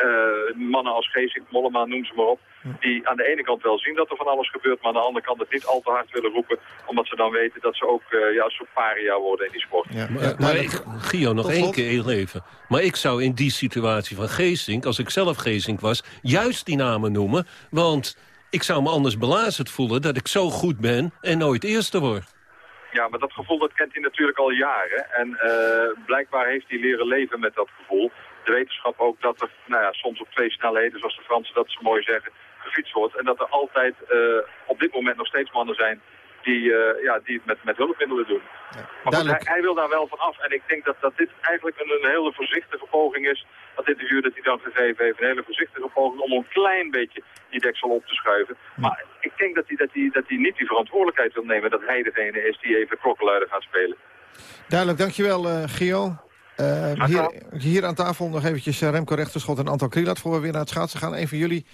L: Uh, mannen als Geesink, Mollema, noem ze maar op. Die aan de ene kant wel zien dat er van alles gebeurt, maar aan de andere kant het niet al te hard willen roepen. Omdat ze dan weten dat ze ook uh, ja, een soort paria worden in die sport. Ja,
O: maar, maar ik, Gio, nog één keer heel even. Maar ik zou in die situatie van Geesink, als ik zelf Geesink was, juist die namen noemen. Want ik zou me anders belazerd voelen dat ik zo goed ben en nooit eerste word.
L: Ja, maar dat gevoel dat kent hij natuurlijk al jaren. En uh, blijkbaar heeft hij leren leven met dat gevoel de wetenschap ook dat er nou ja, soms op twee snelheden, zoals de Fransen dat zo mooi zeggen, gefietst wordt. En dat er altijd uh, op dit moment nog steeds mannen zijn die, uh, ja, die het met, met hulpmiddelen doen. Ja, maar goed, hij, hij, wil daar wel van af. En ik denk dat, dat dit eigenlijk een, een hele voorzichtige poging is. Dat interview dat hij dan gegeven heeft, een hele voorzichtige poging om een klein beetje die deksel op te schuiven. Maar ik denk dat hij, dat, hij, dat hij niet die verantwoordelijkheid wil nemen dat hij degene is die even klokkenluider gaat spelen.
H: Duidelijk, dankjewel uh, Gio. Uh, hier, hier, aan tafel nog eventjes eh, Remco Rechterschot en Anton Krilat... voor we weer naar het schaatsen gaan. Een van jullie,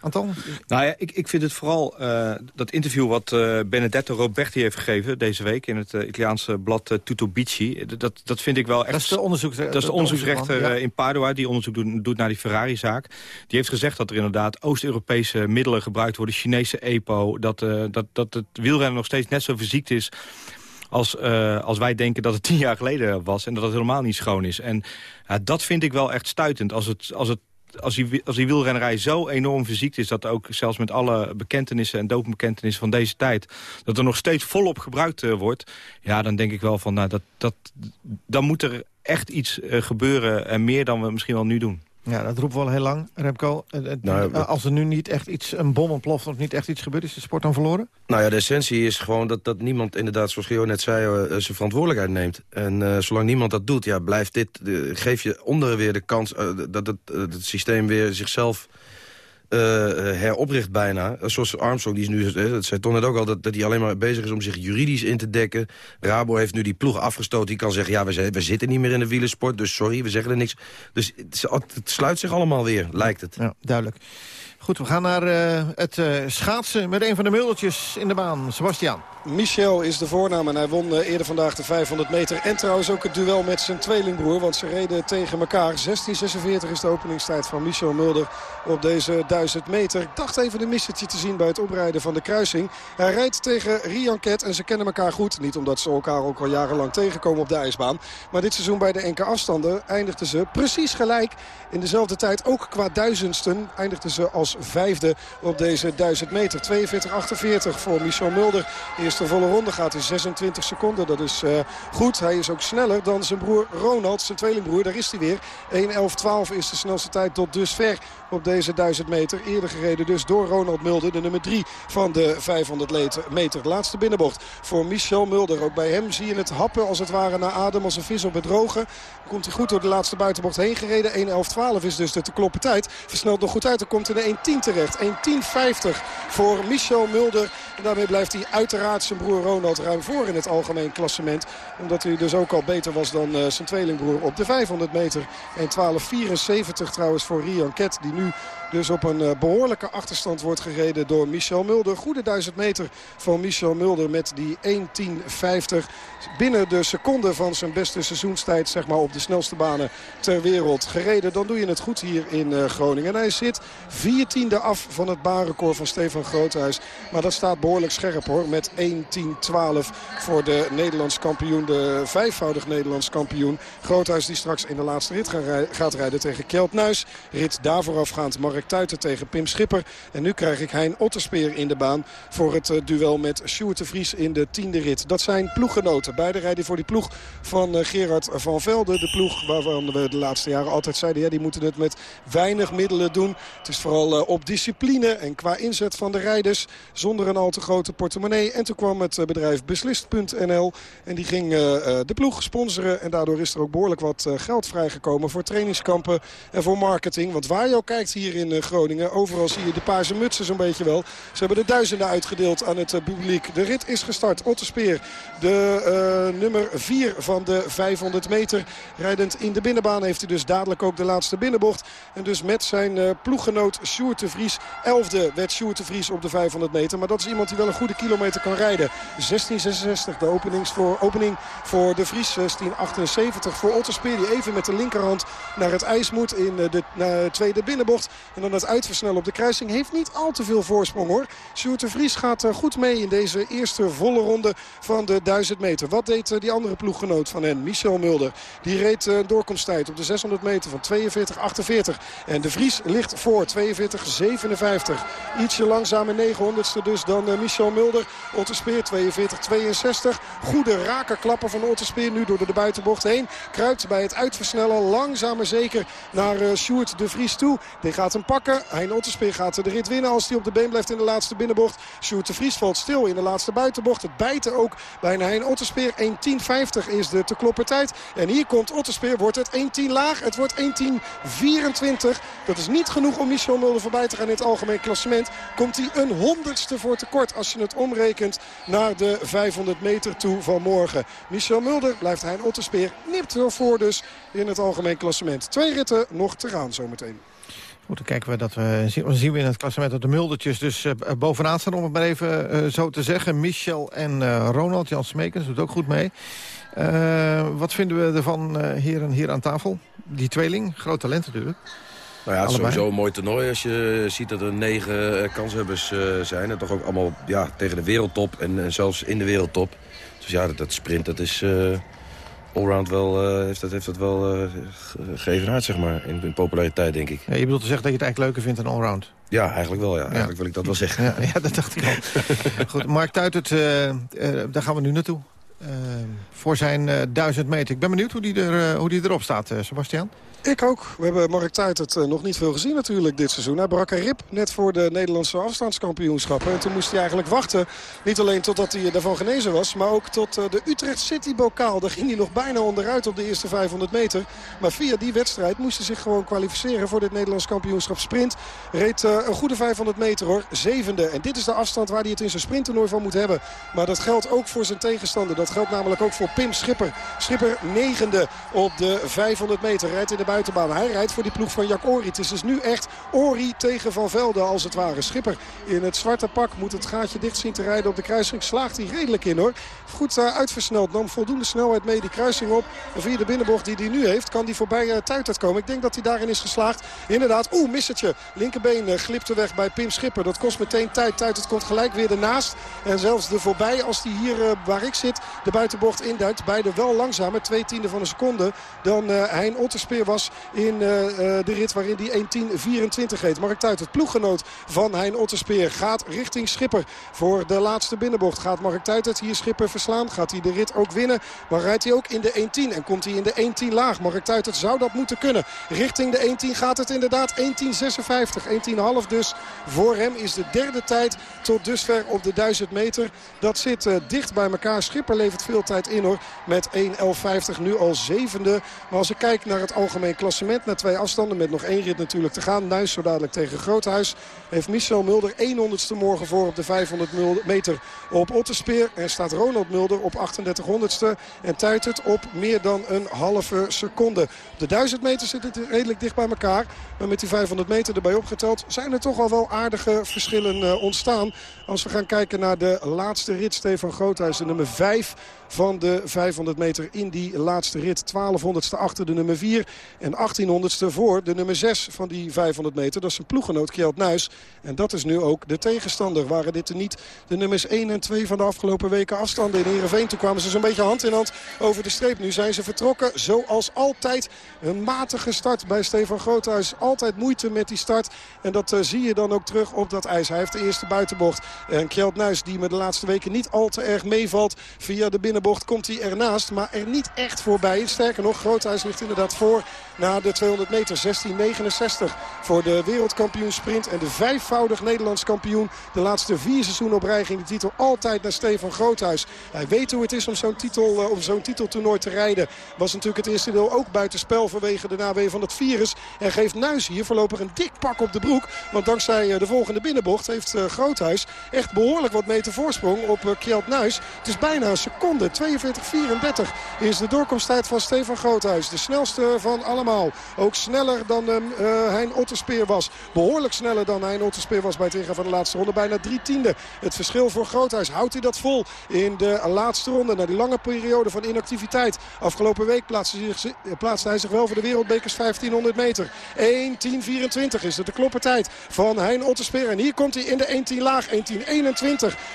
H: Anton?
M: Nou ja, ik, ik vind het vooral uh, dat interview wat uh, Benedetto Roberti heeft gegeven deze week... in het Italiaanse blad Tutto Bici. Dat, dat vind ik wel echt...
H: Dat is de, onderzoek,
M: dat is de onderzoeksrechter in Padua die onderzoek doet, doet naar die Ferrari-zaak. Die heeft gezegd dat er inderdaad Oost-Europese middelen gebruikt worden... Chinese EPO, dat, dat, dat het wielrennen nog steeds net zo verziekt is als, uh, als wij denken dat het tien jaar geleden was... en dat het helemaal niet schoon is. En dat vind ik wel echt stuitend. Als, het, als, het, als, die, als die wielrennerij zo enorm verziekt is... dat ook zelfs met alle bekentenissen en dopingbekentenissen van deze tijd... dat er nog steeds volop gebruikt uh, wordt... ja, dan denk ik wel van, nou, dat, dat, dan moet er echt iets gebeuren... en meer dan we misschien wel nu doen.
H: Ja, dat roepen we al heel lang, Remco. Nou, als er nu niet echt iets, een bom ontploft of niet echt iets gebeurt... is de sport dan verloren?
N: Nou ja, de essentie is gewoon dat, dat niemand inderdaad, zoals Geo net zei... Uh, zijn verantwoordelijkheid neemt. En uh, zolang niemand dat doet, ja, blijft dit, uh, geef je onderen weer de kans... dat het, het systeem weer zichzelf uh, heropricht bijna. Zoals Armstrong, die is nu, dat zei toch net ook al... Dat, dat hij alleen maar bezig is om zich juridisch in te dekken. Rabo heeft nu die ploeg afgestoten. Die kan zeggen, ja, we, we zitten niet meer in de wielersport... dus sorry, we zeggen er niks. Dus het, het sluit zich allemaal weer, lijkt het.
H: Ja, duidelijk. Goed, we gaan naar uh, het uh, schaatsen met een van de muldertjes in de baan. Sebastian.
I: Michel is de voornaam en hij won uh, eerder vandaag de 500 meter. En trouwens ook het duel met zijn tweelingbroer. Want ze reden tegen elkaar. 16.46 is de openingstijd van Michel Mulder op deze 1000 1000 meter. Ik dacht even een missertje te zien bij het oprijden van de kruising. Hij rijdt tegen Rian Ket en ze kennen elkaar goed. Niet omdat ze elkaar ook al jarenlang tegenkomen op de ijsbaan. Maar dit seizoen bij de NK afstanden eindigden ze precies gelijk. In dezelfde tijd, ook qua duizendsten, eindigden ze als vijfde op deze 1000 meter. 42-48 voor Michel Mulder. De eerste volle ronde gaat in 26 seconden. Dat is uh, goed. Hij is ook sneller dan zijn broer Ronald, zijn tweelingbroer. Daar is hij weer. 1.11.12 is de snelste tijd tot dusver op deze 1000 meter. Eerder gereden dus door Ronald Mulder, de nummer 3 van de 500 meter. Laatste binnenbocht voor Michel Mulder. Ook bij hem zie je het happen als het ware naar adem als een vis op het droge. Komt hij goed door de laatste buitenbocht heen gereden. 1.11.12 is dus de te kloppen tijd. Versnelt nog goed uit. Dan komt in de 1.10 terecht. 1.10.50 voor Michel Mulder. En daarmee blijft hij uiteraard zijn broer Ronald ruim voor in het algemeen klassement. Omdat hij dus ook al beter was dan uh, zijn tweelingbroer op de 500 meter. 1.12.74 trouwens voor Rian Ket die nu nu dus op een uh, behoorlijke achterstand wordt gereden door Michel Mulder. Goede 1000 meter van Michel Mulder met die 1.10.50. Binnen de seconde van zijn beste seizoenstijd zeg maar, op de snelste banen ter wereld gereden. Dan doe je het goed hier in uh, Groningen. En hij zit 14e af van het baanrecord van Stefan Groothuis. Maar dat staat behoorlijk scherp hoor. Met 1.10.12 voor de Nederlands kampioen. De vijfvoudig Nederlands kampioen. Groothuis die straks in de laatste rit gaat rijden tegen Kjeld. Rit daar voorafgaand Mark Tuiten tegen Pim Schipper. En nu krijg ik Hein Otterspeer in de baan voor het uh, duel met Sjoerd de Vries in de tiende rit. Dat zijn ploeggenoten. Beide rijden voor die ploeg van uh, Gerard van Velde. De ploeg waarvan we de laatste jaren altijd zeiden... Ja, die moeten het met weinig middelen doen. Het is vooral uh, op discipline en qua inzet van de rijders. Zonder een al te grote portemonnee. En toen kwam het bedrijf Beslist.nl. En die ging de ploeg sponsoren. En daardoor is er ook behoorlijk wat geld vrijgekomen voor trainingskampen en voor marketing. Want waar je ook kijkt hier in Groningen. Overal zie je de paarse mutsen zo'n beetje wel. Ze hebben de duizenden uitgedeeld aan het publiek. De rit is gestart. Otterspeer, de uh, nummer 4 van de 500 meter. Rijdend in de binnenbaan heeft hij dus dadelijk ook de laatste binnenbocht. En dus met zijn uh, ploeggenoot Sjoerd de Vries. Elfde werd Sjoerd de Vries op de 500 meter. Maar dat is iemand die wel een goede kilometer kan rijden. 1666 de voor, opening voor de Vries. 1678 voor Otterspeer. Die even met de linkerhand naar het ijs moet in de uh, tweede binnenbocht. En dan het uitversnellen op de kruising heeft niet al te veel voorsprong hoor. Sjoerd de Vries gaat goed mee in deze eerste volle ronde van de 1000 meter. Wat deed die andere ploeggenoot van hen, Michel Mulder? Die reed een doorkomsttijd op de 600 meter van 42-48. En de Vries ligt voor 42-57. Ietsje langzamer 900ste dus dan Michel Mulder. Otterspeer 42-62. Goede rakerklappen van Otterspeer nu door de buitenbocht heen. Kruipt bij het uitversnellen langzaam maar zeker naar Sjoerd de Vries toe. Die gaat hem pakken. Hein Otterspeer gaat de rit winnen als hij op de been blijft in de laatste binnenbocht. Sjoerd de Vries valt stil in de laatste buitenbocht. Het bijten ook bijna Hein Otterspeer. 1.10.50 is de te kloppen tijd. En hier komt Otterspeer. Wordt het 1.10 laag. Het wordt 1.10.24. Dat is niet genoeg om Michel Mulder voorbij te gaan in het algemeen klassement. Komt hij een honderdste voor tekort als je het omrekent naar de 500 meter toe van morgen. Michel Mulder blijft Hein Otterspeer. Nipt wel voor dus in het algemeen klassement. Twee ritten nog te gaan zometeen.
H: Goed, dan kijken we dat we zien we in het klassement dat de muldertjes dus uh, bovenaan staan, om het maar even uh, zo te zeggen. Michel en uh, Ronald, Jan Smekens doet ook goed mee. wat vinden we ervan, heren hier aan tafel? Die tweeling, groot talent natuurlijk.
N: Nou ja, het is sowieso een mooi toernooi als je ziet dat er negen kanshebbers zijn. En toch ook allemaal ja, tegen de wereldtop en zelfs in de wereldtop. Dus ja, dat, dat sprint, dat is allround wel, uh, heeft, dat, heeft dat wel uh, geëvenaard, zeg maar, in, in, populariteit, denk ik.
H: Ja, je bedoelt te zeggen dat je het eigenlijk leuker vindt dan allround?
N: Ja, eigenlijk wel, ja. Eigenlijk wil ik dat wel zeggen.
H: Ja, ja dat dacht ik al. Goed, Mark Tuitert, uh, daar gaan we nu naartoe. voor zijn duizend meter. Ik ben benieuwd hoe die, er, hoe die erop staat, Sebastian.
I: Ik ook. We hebben Mark Tuitert uh, nog niet veel gezien natuurlijk dit seizoen. Hij brak een rib net voor de Nederlandse afstandskampioenschappen. En toen moest hij eigenlijk wachten. Niet alleen totdat hij daarvan genezen was. Maar ook tot uh, de Utrecht City bokaal. Daar ging hij nog bijna onderuit op de eerste 500 meter. Maar via die wedstrijd moest hij zich gewoon kwalificeren voor dit Nederlands kampioenschap sprint. Reed een goede 500 meter hoor. Zevende. En dit is de afstand waar hij het in zijn sprinttoernooi van moet hebben. Maar dat geldt ook voor zijn tegenstander. Dat geldt namelijk ook voor Pim Schipper. Schipper negende op de 500 meter. Rijdt in de buitenbaan. Hij rijdt voor die ploeg van Jack Ori. Het is dus nu echt Ori tegen Van Velde als het ware. Schipper in het zwarte pak moet het gaatje dicht zien te rijden op de kruising. Slaagt hij redelijk in hoor. Goed uh, uitversneld. Nam voldoende snelheid mee die kruising op. En via de binnenbocht die hij nu heeft kan hij voorbij uh, Tuitert komen. Ik denk dat hij daarin is geslaagd. Inderdaad. Oeh, missertje. Linkerbeen uh, glipte weg bij Pim Schipper. Dat kost meteen tijd. Tuitert komt gelijk weer ernaast. En zelfs de voorbij als hij hier waar ik zit de buitenbocht induikt. Beide wel langzamer. Twee tiende van een seconde dan Hein Otterspeer was in de rit waarin die 1.10.24 heet. Mark Tuitert, ploeggenoot van Hein Otterspeer, gaat richting Schipper. Voor de laatste binnenbocht gaat Mark Tuitert hier Schipper verslaan. Gaat hij de rit ook winnen. Maar rijdt hij ook in de 1.10 en komt hij in de 1.10 laag. Mark Tuitert zou dat moeten kunnen. Richting de 1.10 gaat het inderdaad 1.10.56. 1.10.5 dus voor hem is de derde tijd tot dusver op de 1000 meter. Dat zit uh, dicht bij elkaar. Schipper levert veel tijd in hoor. Met 1.11.50 nu al zevende. Maar als ik kijk naar het algemeen klassement. Naar twee afstanden met nog één rit natuurlijk te gaan. Nuis zo dadelijk tegen Groothuis. Heeft Michel Mulder 100ste morgen voor op de 500 meter op Otterspeer. En staat Ronald Mulder op 3800ste. En Tuitert op meer dan een halve seconde. De 1000 meter zit het redelijk dicht bij elkaar. Maar met die 500 meter erbij opgeteld zijn er toch al wel aardige verschillen uh, ontstaan. Als we gaan kijken naar de laatste rit, Stefan Groothuis, de nummer 5 van de 500 meter in die laatste rit. 1200ste achter de nummer 4 en 1800ste voor de nummer 6 van die 500 meter. Dat is een ploeggenoot Kjeld Nuis. En dat is nu ook de tegenstander. Waren dit er niet de nummers 1 en 2 van de afgelopen weken afstanden in Heerenveen. Toen kwamen ze zo'n beetje hand in hand over de streep. Nu zijn ze vertrokken zoals altijd. Een matige start bij Stefan Groothuis. Altijd moeite met die start. En dat uh, zie je dan ook terug op dat ijs. Hij heeft de eerste buitenbocht. En Kjeld Nuis die me de laatste weken niet al te erg meevalt. Via de binnenbocht komt hij ernaast. Maar er niet echt voorbij. Sterker nog, Groothuis ligt inderdaad voor na de 200 meter. 16.69 voor de wereldkampioen sprint. En de vijfvoudig Nederlands kampioen. De laatste vier seizoenen op rij ging de titel altijd naar Stefan Groothuis. Hij weet hoe het is om zo'n titel, uh, om zo'n titeltoernooi te rijden. Was natuurlijk het eerste deel ook buitenspel vanwege de naweeën van het virus. En geeft Nuis hier voorlopig een dik pak op de broek. Want dankzij uh, de volgende binnenbocht heeft uh, Groothuis echt behoorlijk wat meter voorsprong op Kjeld Nuis. Het is bijna een seconde. 42-34 is de doorkomsttijd van Stefan Groothuis. De snelste van allemaal. Ook sneller dan uh, Hein Otterspeer was. Behoorlijk sneller dan Hein Otterspeer was bij het ingaan van de laatste ronde. Bijna drie tiende. Het verschil voor Groothuis. Houdt hij dat vol in de laatste ronde. Na die lange periode van inactiviteit. Afgelopen week plaatste hij, zich, plaatste hij zich wel voor de wereldbekers 1500 meter. 1.10.24 is het de kloppertijd van Hein Otterspeer. En hier komt hij in de 1.10 laag. 1.10.21.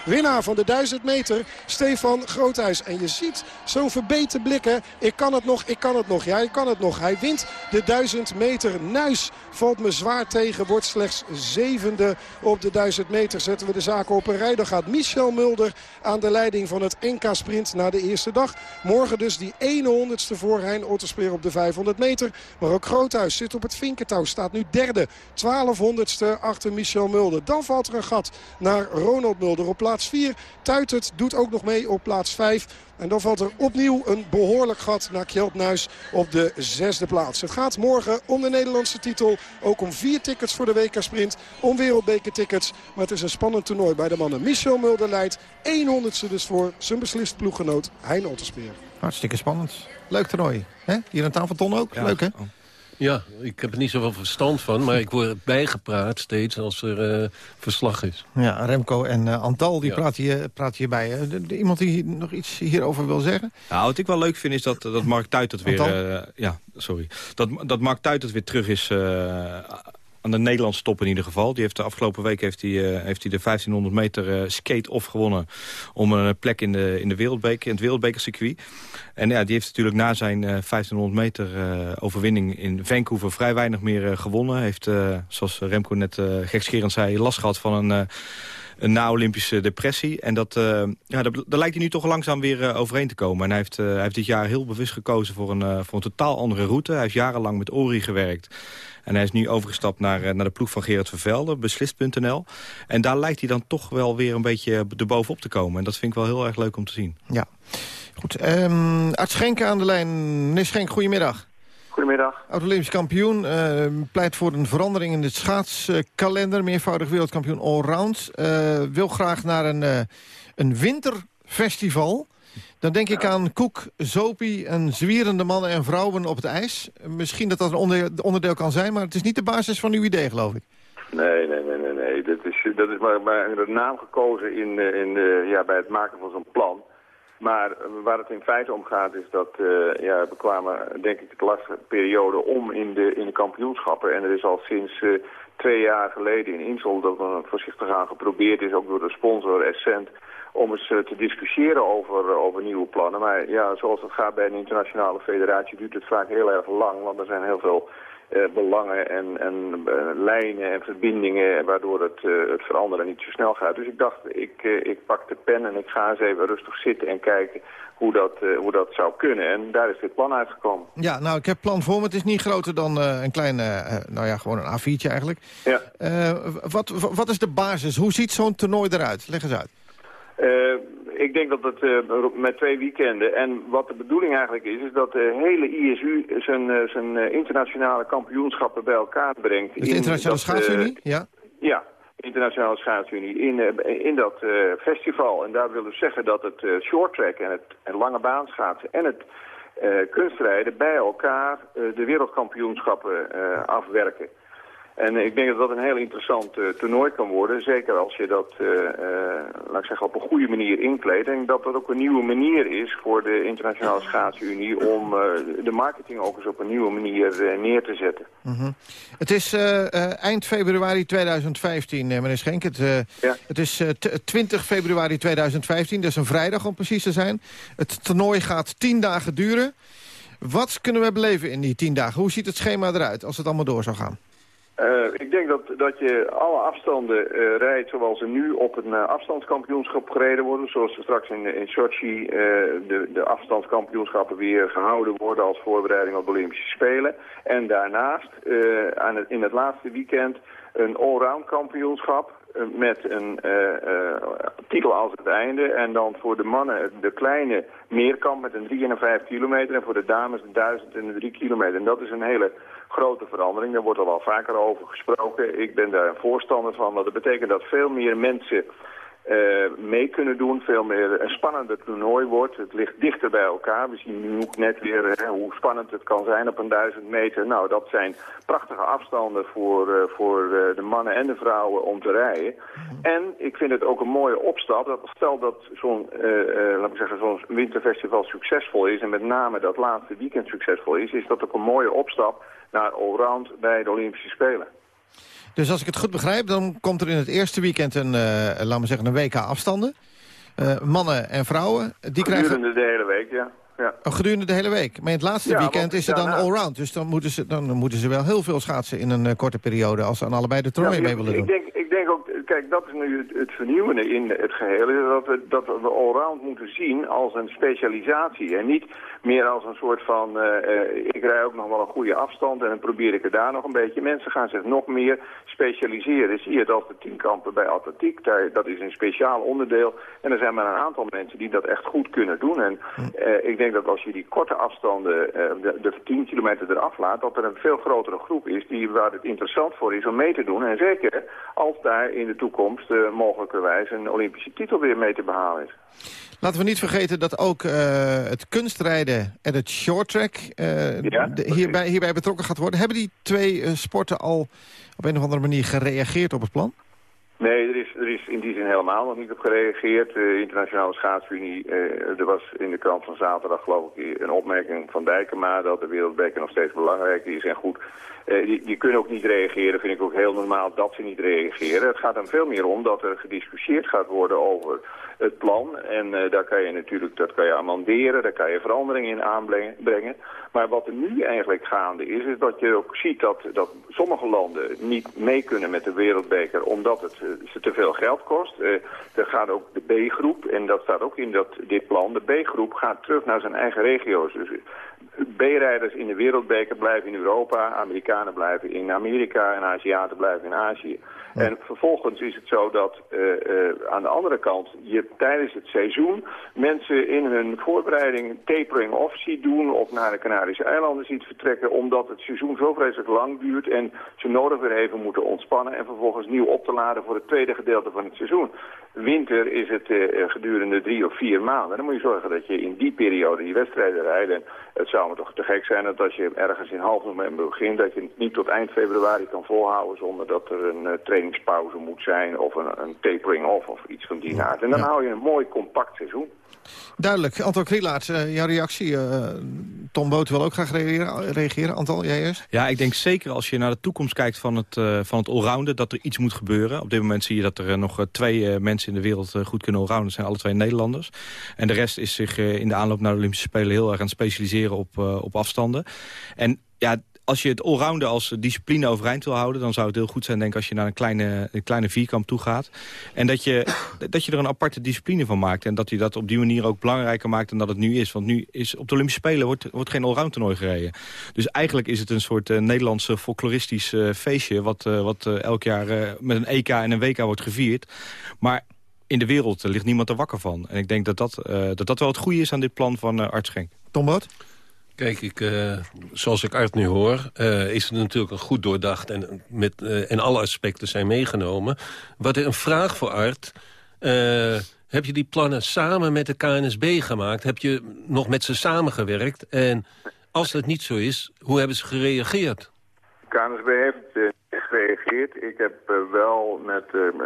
I: Winnaar van de 1000 meter. Stefan Groothuis. En je ziet zo'n verbeten blikken. Ik kan het nog, ik kan het nog. Ja, ik kan het nog. Hij wint de 1000 meter. Nuis valt me zwaar tegen. Wordt slechts zevende op de 1000 meter. Zetten we de zaken op een rij. Dan gaat Michel Mulder aan de leiding van het NK-sprint na de eerste dag. Morgen dus die 100ste voor Hein Otterspeer op de 500 meter. Maar ook Groothuis zit op het vinkentouw. Staat nu derde. 1200ste achter Michel Mulder. Dan valt er een gat naar Ronald Mulder op plaats 4. Tuitert doet ook nog mee op plaats 5. En dan valt er opnieuw een behoorlijk gat naar Kjeld Nuis op de zesde plaats. Het gaat morgen om de Nederlandse titel. Ook om vier tickets voor de WK Sprint. Om wereldbekertickets. Maar het is een spannend toernooi bij de mannen. Michel Mulder leidt 100ste dus voor zijn beslist ploeggenoot Hein Otterspeer.
H: Hartstikke spannend. Leuk toernooi. Hè? Hier aan tafel Ton ook.
O: Ja.
H: Leuk hè?
O: Ja, ik heb er niet zoveel verstand van, maar ik word bijgepraat steeds als er uh, verslag is.
H: Ja, Remco en uh, Antal, die ja. praat, hier, praat hierbij. Uh, de, de, iemand die nog iets hierover wil zeggen?
M: Nou, wat ik wel leuk vind is dat, dat Mark Tuitert weer... ja, sorry. Dat, dat Mark Tuitert weer terug is aan de Nederlandse top in ieder geval. Die heeft de afgelopen week heeft hij, uh, heeft hij de 1500 meter uh, skate-off gewonnen... om een plek in de, in de wereldbeker, in het wereldbekercircuit. En ja, die heeft natuurlijk na zijn uh, 1500 meter overwinning in Vancouver... vrij weinig meer gewonnen. Heeft, zoals Remco net gekscherend zei, last gehad van een een na-Olympische depressie. En dat, ja, daar, daar, lijkt hij nu toch langzaam weer uh, overheen te komen. En hij heeft, hij heeft dit jaar heel bewust gekozen voor een, voor een totaal andere route. Hij heeft jarenlang met Ori gewerkt. En hij is nu overgestapt naar, naar de ploeg van Gerard Vervelde, beslist.nl. En daar lijkt hij dan toch wel weer een beetje erbovenop te komen. En dat vind ik wel heel erg leuk om te zien.
H: Ja, goed. Um, Arts Schenk aan de lijn. Meneer Schenk, goedemiddag.
P: Goedemiddag.
H: Oud-Olympisch kampioen, uh, pleit voor een verandering in de schaatskalender. Meervoudig wereldkampioen allround. Uh, wil graag naar een, uh, een winterfestival. Dan denk ik aan Koek, Zopie en zwierende mannen en vrouwen op het ijs. Misschien dat dat een onder- onderdeel kan zijn, maar het is niet de basis van uw idee, geloof ik.
P: Nee, nee, nee, nee. nee. Dat is, dat is maar, maar een naam gekozen in, eh, in, eh, ja, bij het maken van zo'n plan. Maar waar het in feite om gaat is dat eh, ja, we kwamen denk ik de lastige periode om in de, in de kampioenschappen. En er is al sinds twee jaar geleden in Insel dat er voorzichtig aan geprobeerd is, ook door de sponsor Essent, om eens eh, te discussiëren over, eh, over nieuwe plannen. Maar ja, zoals het gaat bij een internationale federatie duurt het vaak heel erg lang, want er zijn heel veel eh, belangen en, en eh, lijnen en verbindingen waardoor het, het veranderen niet zo snel gaat. Dus ik dacht, ik, ik pak de pen en ik ga eens even rustig zitten en kijken hoe dat, hoe dat zou kunnen. En daar is dit plan uitgekomen.
H: Ja, nou, ik heb plan voor me. Het is niet groter dan een klein, nou ja, gewoon een A4'tje eigenlijk.
P: Ja.
H: Wat- wat is de basis? Hoe ziet zo'n toernooi eruit? Leg eens uit.
P: Eh, ik denk dat het eh, met twee weekenden. En wat de bedoeling eigenlijk is, is dat de hele ISU zijn, eh, zijn internationale kampioenschappen bij elkaar brengt.
H: Dus de Internationale Schaatsunie? Ja.
P: Ja, Internationale Schaatsunie in, in dat festival. En daar wil dus zeggen dat het eh short track en het en lange baanschaatsen en het kunstrijden bij elkaar de wereldkampioenschappen afwerken. En ik denk dat dat een heel interessant eh, toernooi kan worden. Zeker als je dat, eh, eh, laat ik zeggen, op een goede manier inkleedt. En dat dat ook een nieuwe manier is voor de Internationale Schaatsunie... om de marketing ook eens op een nieuwe manier neer te zetten.
H: Mhm. Het is eind februari 2015, eh, meneer Schenk. Het, het is eh, t- 20 februari 2015, dat is een vrijdag om precies te zijn. Het toernooi gaat tien dagen duren. Wat kunnen we beleven in die tien dagen? Hoe ziet het schema eruit als het allemaal door zou gaan?
P: Eh, ik denk dat, dat je alle afstanden eh, rijdt zoals er nu op een eh, afstandskampioenschap gereden worden. Zoals er straks in, in Sochi de, de afstandskampioenschappen weer gehouden worden als voorbereiding op de Olympische Spelen. En daarnaast aan het, in het laatste weekend een allround kampioenschap met een titel als het einde. En dan voor de mannen de kleine meerkamp met een 3 en een 5 kilometer. En voor de dames de 1000 en de 3 kilometer. En dat is een hele grote verandering. Daar wordt al wel vaker over gesproken. Ik ben daar een voorstander van. Want dat betekent dat veel meer mensen eh, mee kunnen doen. Veel meer een spannender toernooi wordt. Het ligt dichter bij elkaar. We zien nu ook net weer hè, hoe spannend het kan zijn op een duizend meter. Nou, dat zijn prachtige afstanden voor, eh, voor eh, de mannen en de vrouwen om te rijden. En ik vind het ook een mooie opstap. Dat stel dat zo'n eh, eh, zo'n winterfestival succesvol is... en met name dat laatste weekend succesvol is... is dat ook een mooie opstap naar allround bij de Olympische Spelen.
H: Dus als ik het goed begrijp, dan komt er in het eerste weekend een, eh laten we zeggen, een WK afstanden. Eh, mannen en vrouwen, die krijgen
P: Gedurende de hele week, ja. ja.
H: oh, gedurende de hele week. Maar in het laatste
P: Ja,
H: weekend is er dan allround. Dus dan moeten, ze, dan moeten ze wel heel veel schaatsen in een eh, korte periode... als ze aan allebei de toernooien
P: Ja,
H: mee willen
P: ik,
H: doen.
P: denk, ik denk ook, kijk, dat is nu het, het vernieuwende in het geheel. Dat we, dat we allround moeten zien als een specialisatie. En niet meer als een soort van, eh, eh, ik rij ook nog wel een goede afstand en dan probeer ik er daar nog een beetje. Mensen gaan zich nog meer specialiseren. Zie je het als de tienkampen bij atletiek. Dat is een speciaal onderdeel. En er zijn maar een aantal mensen die dat echt goed kunnen doen. En eh, ik denk dat als je die korte afstanden, de, de 10 kilometer eraf laat, dat er een veel grotere groep is die, waar het interessant voor is om mee te doen. En zeker als daar in de toekomst mogelijkerwijs een Olympische titel weer mee te behalen is.
H: Laten we niet vergeten dat ook het kunstrijden en het shorttrack eh, de- hierbij, hierbij betrokken gaat worden. Hebben die twee eh, sporten al op een of andere manier gereageerd op het plan?
P: Nee, er is, er is in die zin helemaal nog niet op gereageerd. De Internationale Schaatsunie, eh, er was in de krant van zaterdag geloof ik een opmerking van Dijkema dat de wereldbeker nog steeds belangrijk is en goed. Eh, die, die kunnen ook niet reageren, vind ik ook heel normaal dat ze niet reageren. Het gaat er veel meer om dat er gediscussieerd gaat worden over het plan. En eh, daar kan je natuurlijk, dat kan je amenderen, daar kan je veranderingen in aanbrengen. Maar wat er nu eigenlijk gaande is, is dat je ook ziet dat, dat sommige landen niet mee kunnen met de wereldbeker omdat het eh, ze te veel geld kost. Eh, er gaat ook de B-groep, en dat staat ook in dat, dit plan, de B-groep gaat terug naar zijn eigen regio's. Dus B-rijders in de wereldbeker blijven in Europa, Amerikanen blijven in Amerika en Aziaten blijven in Azië. En vervolgens is het zo dat aan de andere kant je tijdens het seizoen mensen in hun voorbereiding tapering off ziet doen of naar de Canarische eilanden ziet vertrekken omdat het seizoen zo vreselijk lang duurt en ze nodig weer even moeten ontspannen en vervolgens nieuw op te laden voor het tweede gedeelte van het seizoen. Winter is het gedurende drie of vier maanden. Dan moet je zorgen dat je in die periode die wedstrijden rijdt. En het zou me toch te gek zijn dat als je ergens in half november begint... dat je niet tot eind februari kan volhouden zonder dat er een uh, trainingspauze moet zijn... of een, een tapering off of iets van die aard. En dan hou je een mooi compact seizoen.
H: Duidelijk. Anton Krielaert, uh, jouw reactie. Uh, Tom Boot wil ook graag reageren. reageren. Anton, jij eerst?
M: Ja, ik denk zeker als je naar de toekomst kijkt van het, uh, van het allrounden... dat er iets moet gebeuren. Op dit moment zie je dat er nog twee mensen in de wereld goed kunnen allrounden. Dat zijn alle twee Nederlanders. En de rest is zich in de aanloop naar de Olympische Spelen... heel erg aan het specialiseren op, op afstanden. En ja, als je het allrounden als discipline overeind wil houden... dan zou het heel goed zijn, denk ik, als je naar een kleine, kleine vierkamp toe gaat. En dat je, dat je er een aparte discipline van maakt. En dat je dat op die manier ook belangrijker maakt dan dat het nu is. Want nu is op de Olympische Spelen wordt, wordt geen allround toernooi gereden. Dus eigenlijk is het een soort uh, Nederlandse folkloristisch uh, feestje... wat, wat elk jaar met een EK en een WK wordt gevierd. Maar in de wereld ligt niemand er wakker van. En ik denk dat dat, dat, dat wel het goede is aan dit plan van Arts Genk.
H: Tom Boot?
O: Kijk, ik, uh, zoals ik Art nu hoor, uh, is het natuurlijk een goed doordacht... en, met, uh, en alle aspecten zijn meegenomen. Wat een vraag voor Art... heb je die plannen samen met de KNSB gemaakt? Heb je nog met ze samengewerkt? En als dat niet zo is, hoe hebben ze gereageerd?
P: KNSB heeft gereageerd. Ik heb wel met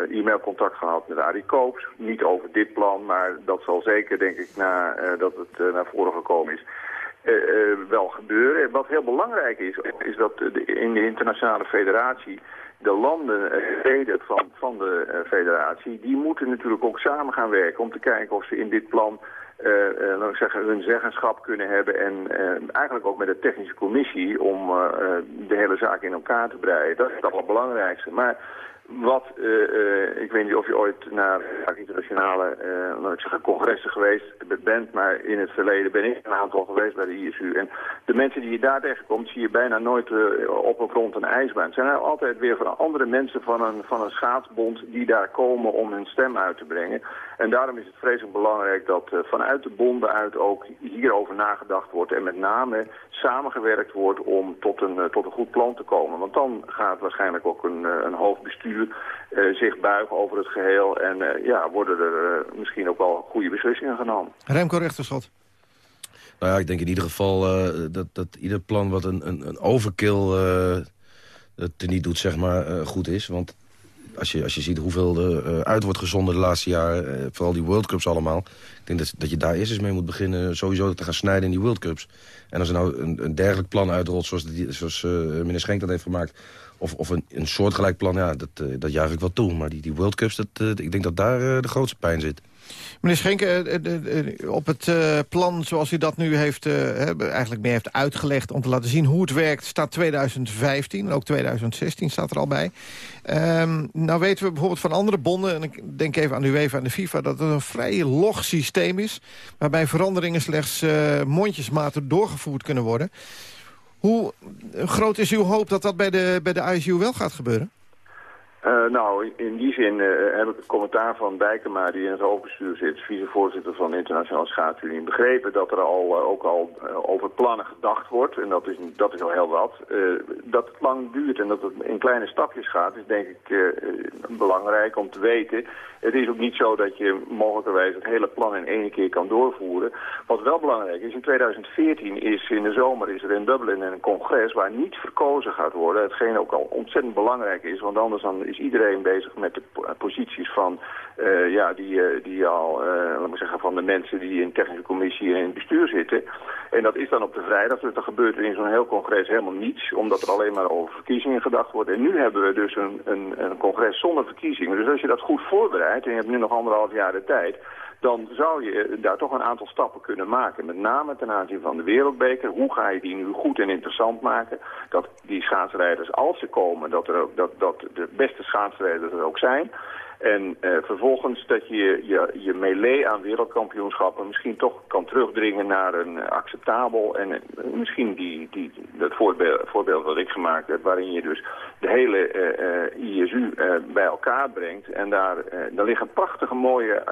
P: e-mailcontact gehad met Arie Koops. Niet over dit plan, maar dat zal zeker, denk ik, na, dat het naar voren gekomen is... Uh, uh, wel gebeuren. Wat heel belangrijk is, is dat de, in de internationale federatie de landen, leden van, van de uh, federatie, die moeten natuurlijk ook samen gaan werken om te kijken of ze in dit plan laat ik zeggen, hun zeggenschap kunnen hebben en eigenlijk ook met de technische commissie om de hele zaak in elkaar te breien. Dat is het allerbelangrijkste. Maar wat, uh, ik weet niet of je ooit naar internationale uh, ik zeggen, congressen geweest bent, maar in het verleden ben ik een aantal geweest bij de ISU. En de mensen die je daar tegenkomt, zie je bijna nooit op of rond een ijsbaan. Het zijn nou altijd weer andere mensen van een, van een schaatsbond die daar komen om hun stem uit te brengen. En daarom is het vreselijk belangrijk dat vanuit de bonden uit ook hierover nagedacht wordt en met name samengewerkt wordt om tot een, tot een goed plan te komen. Want dan gaat waarschijnlijk ook een, een hoofdbestuur uh, zich buigen over het geheel. En uh, ja, worden er uh, misschien ook wel goede beslissingen genomen.
H: Remco Rechterschot.
N: Nou ja, ik denk in ieder geval dat, dat ieder plan wat een, een, een overkill teniet doet, zeg maar, goed is. Want als je, als je ziet hoeveel er uit wordt gezonden de laatste jaren, vooral die World Cups allemaal. Ik denk dat, dat je daar eerst eens mee moet beginnen, sowieso te gaan snijden in die World Cups. En als er nou een, een dergelijk plan uitrolt, zoals, die, zoals meneer Schenk dat heeft gemaakt of, of een, een soortgelijk plan, ja, dat, dat juich ik wel toe. Maar die, die World Cups, dat, ik denk dat daar de grootste pijn zit.
H: Meneer Schenken, op het plan zoals u dat nu heeft, eigenlijk meer heeft uitgelegd... om te laten zien hoe het werkt, staat 2015. Ook 2016 staat er al bij. Um, nou weten we bijvoorbeeld van andere bonden... en ik denk even aan de UEFA en de FIFA... dat het een vrij log systeem is... waarbij veranderingen slechts mondjesmatig doorgevoerd kunnen worden. Hoe groot is uw hoop dat dat bij de, bij de ISU wel gaat gebeuren?
P: Uh, nou, in die zin uh, heb ik het commentaar van Dijkema, die in het hoofdbestuur zit, vicevoorzitter van de Internationale Schaatsunie, begrepen dat er al, uh, ook al over plannen gedacht wordt. En dat is, dat is al heel wat. dat het lang duurt en dat het in kleine stapjes gaat, is denk ik belangrijk om te weten. Het is ook niet zo dat je mogelijkerwijs het hele plan in één keer kan doorvoeren. Wat wel belangrijk is, in 2014 is in de zomer is er in Dublin een congres waar niet verkozen gaat worden. Hetgeen ook al ontzettend belangrijk is, want anders dan is iedereen bezig met de posities van, uh, ja, die, uh, die al, uh, laat zeggen, van de mensen die in technische commissie en in bestuur zitten. En dat is dan op de vrijdag, dus dan gebeurt er in zo'n heel congres helemaal niets, omdat er alleen maar over verkiezingen gedacht wordt. En nu hebben we dus een, een, een congres zonder verkiezingen. Dus als je dat goed voorbereidt, en je hebt nu nog anderhalf jaar de tijd, dan zou je daar toch een aantal stappen kunnen maken. Met name ten aanzien van de wereldbeker. Hoe ga je die nu goed en interessant maken? Dat die schaatsrijders, als ze komen, dat, er ook, dat, dat de beste schaatsrijders er ook zijn. En uh, vervolgens dat je, je je melee aan wereldkampioenschappen misschien toch kan terugdringen naar een uh, acceptabel en uh, misschien die, die, dat voorbeeld, voorbeeld wat ik gemaakt heb, waarin je dus de hele ISU bij elkaar brengt. En daar, daar liggen prachtige mooie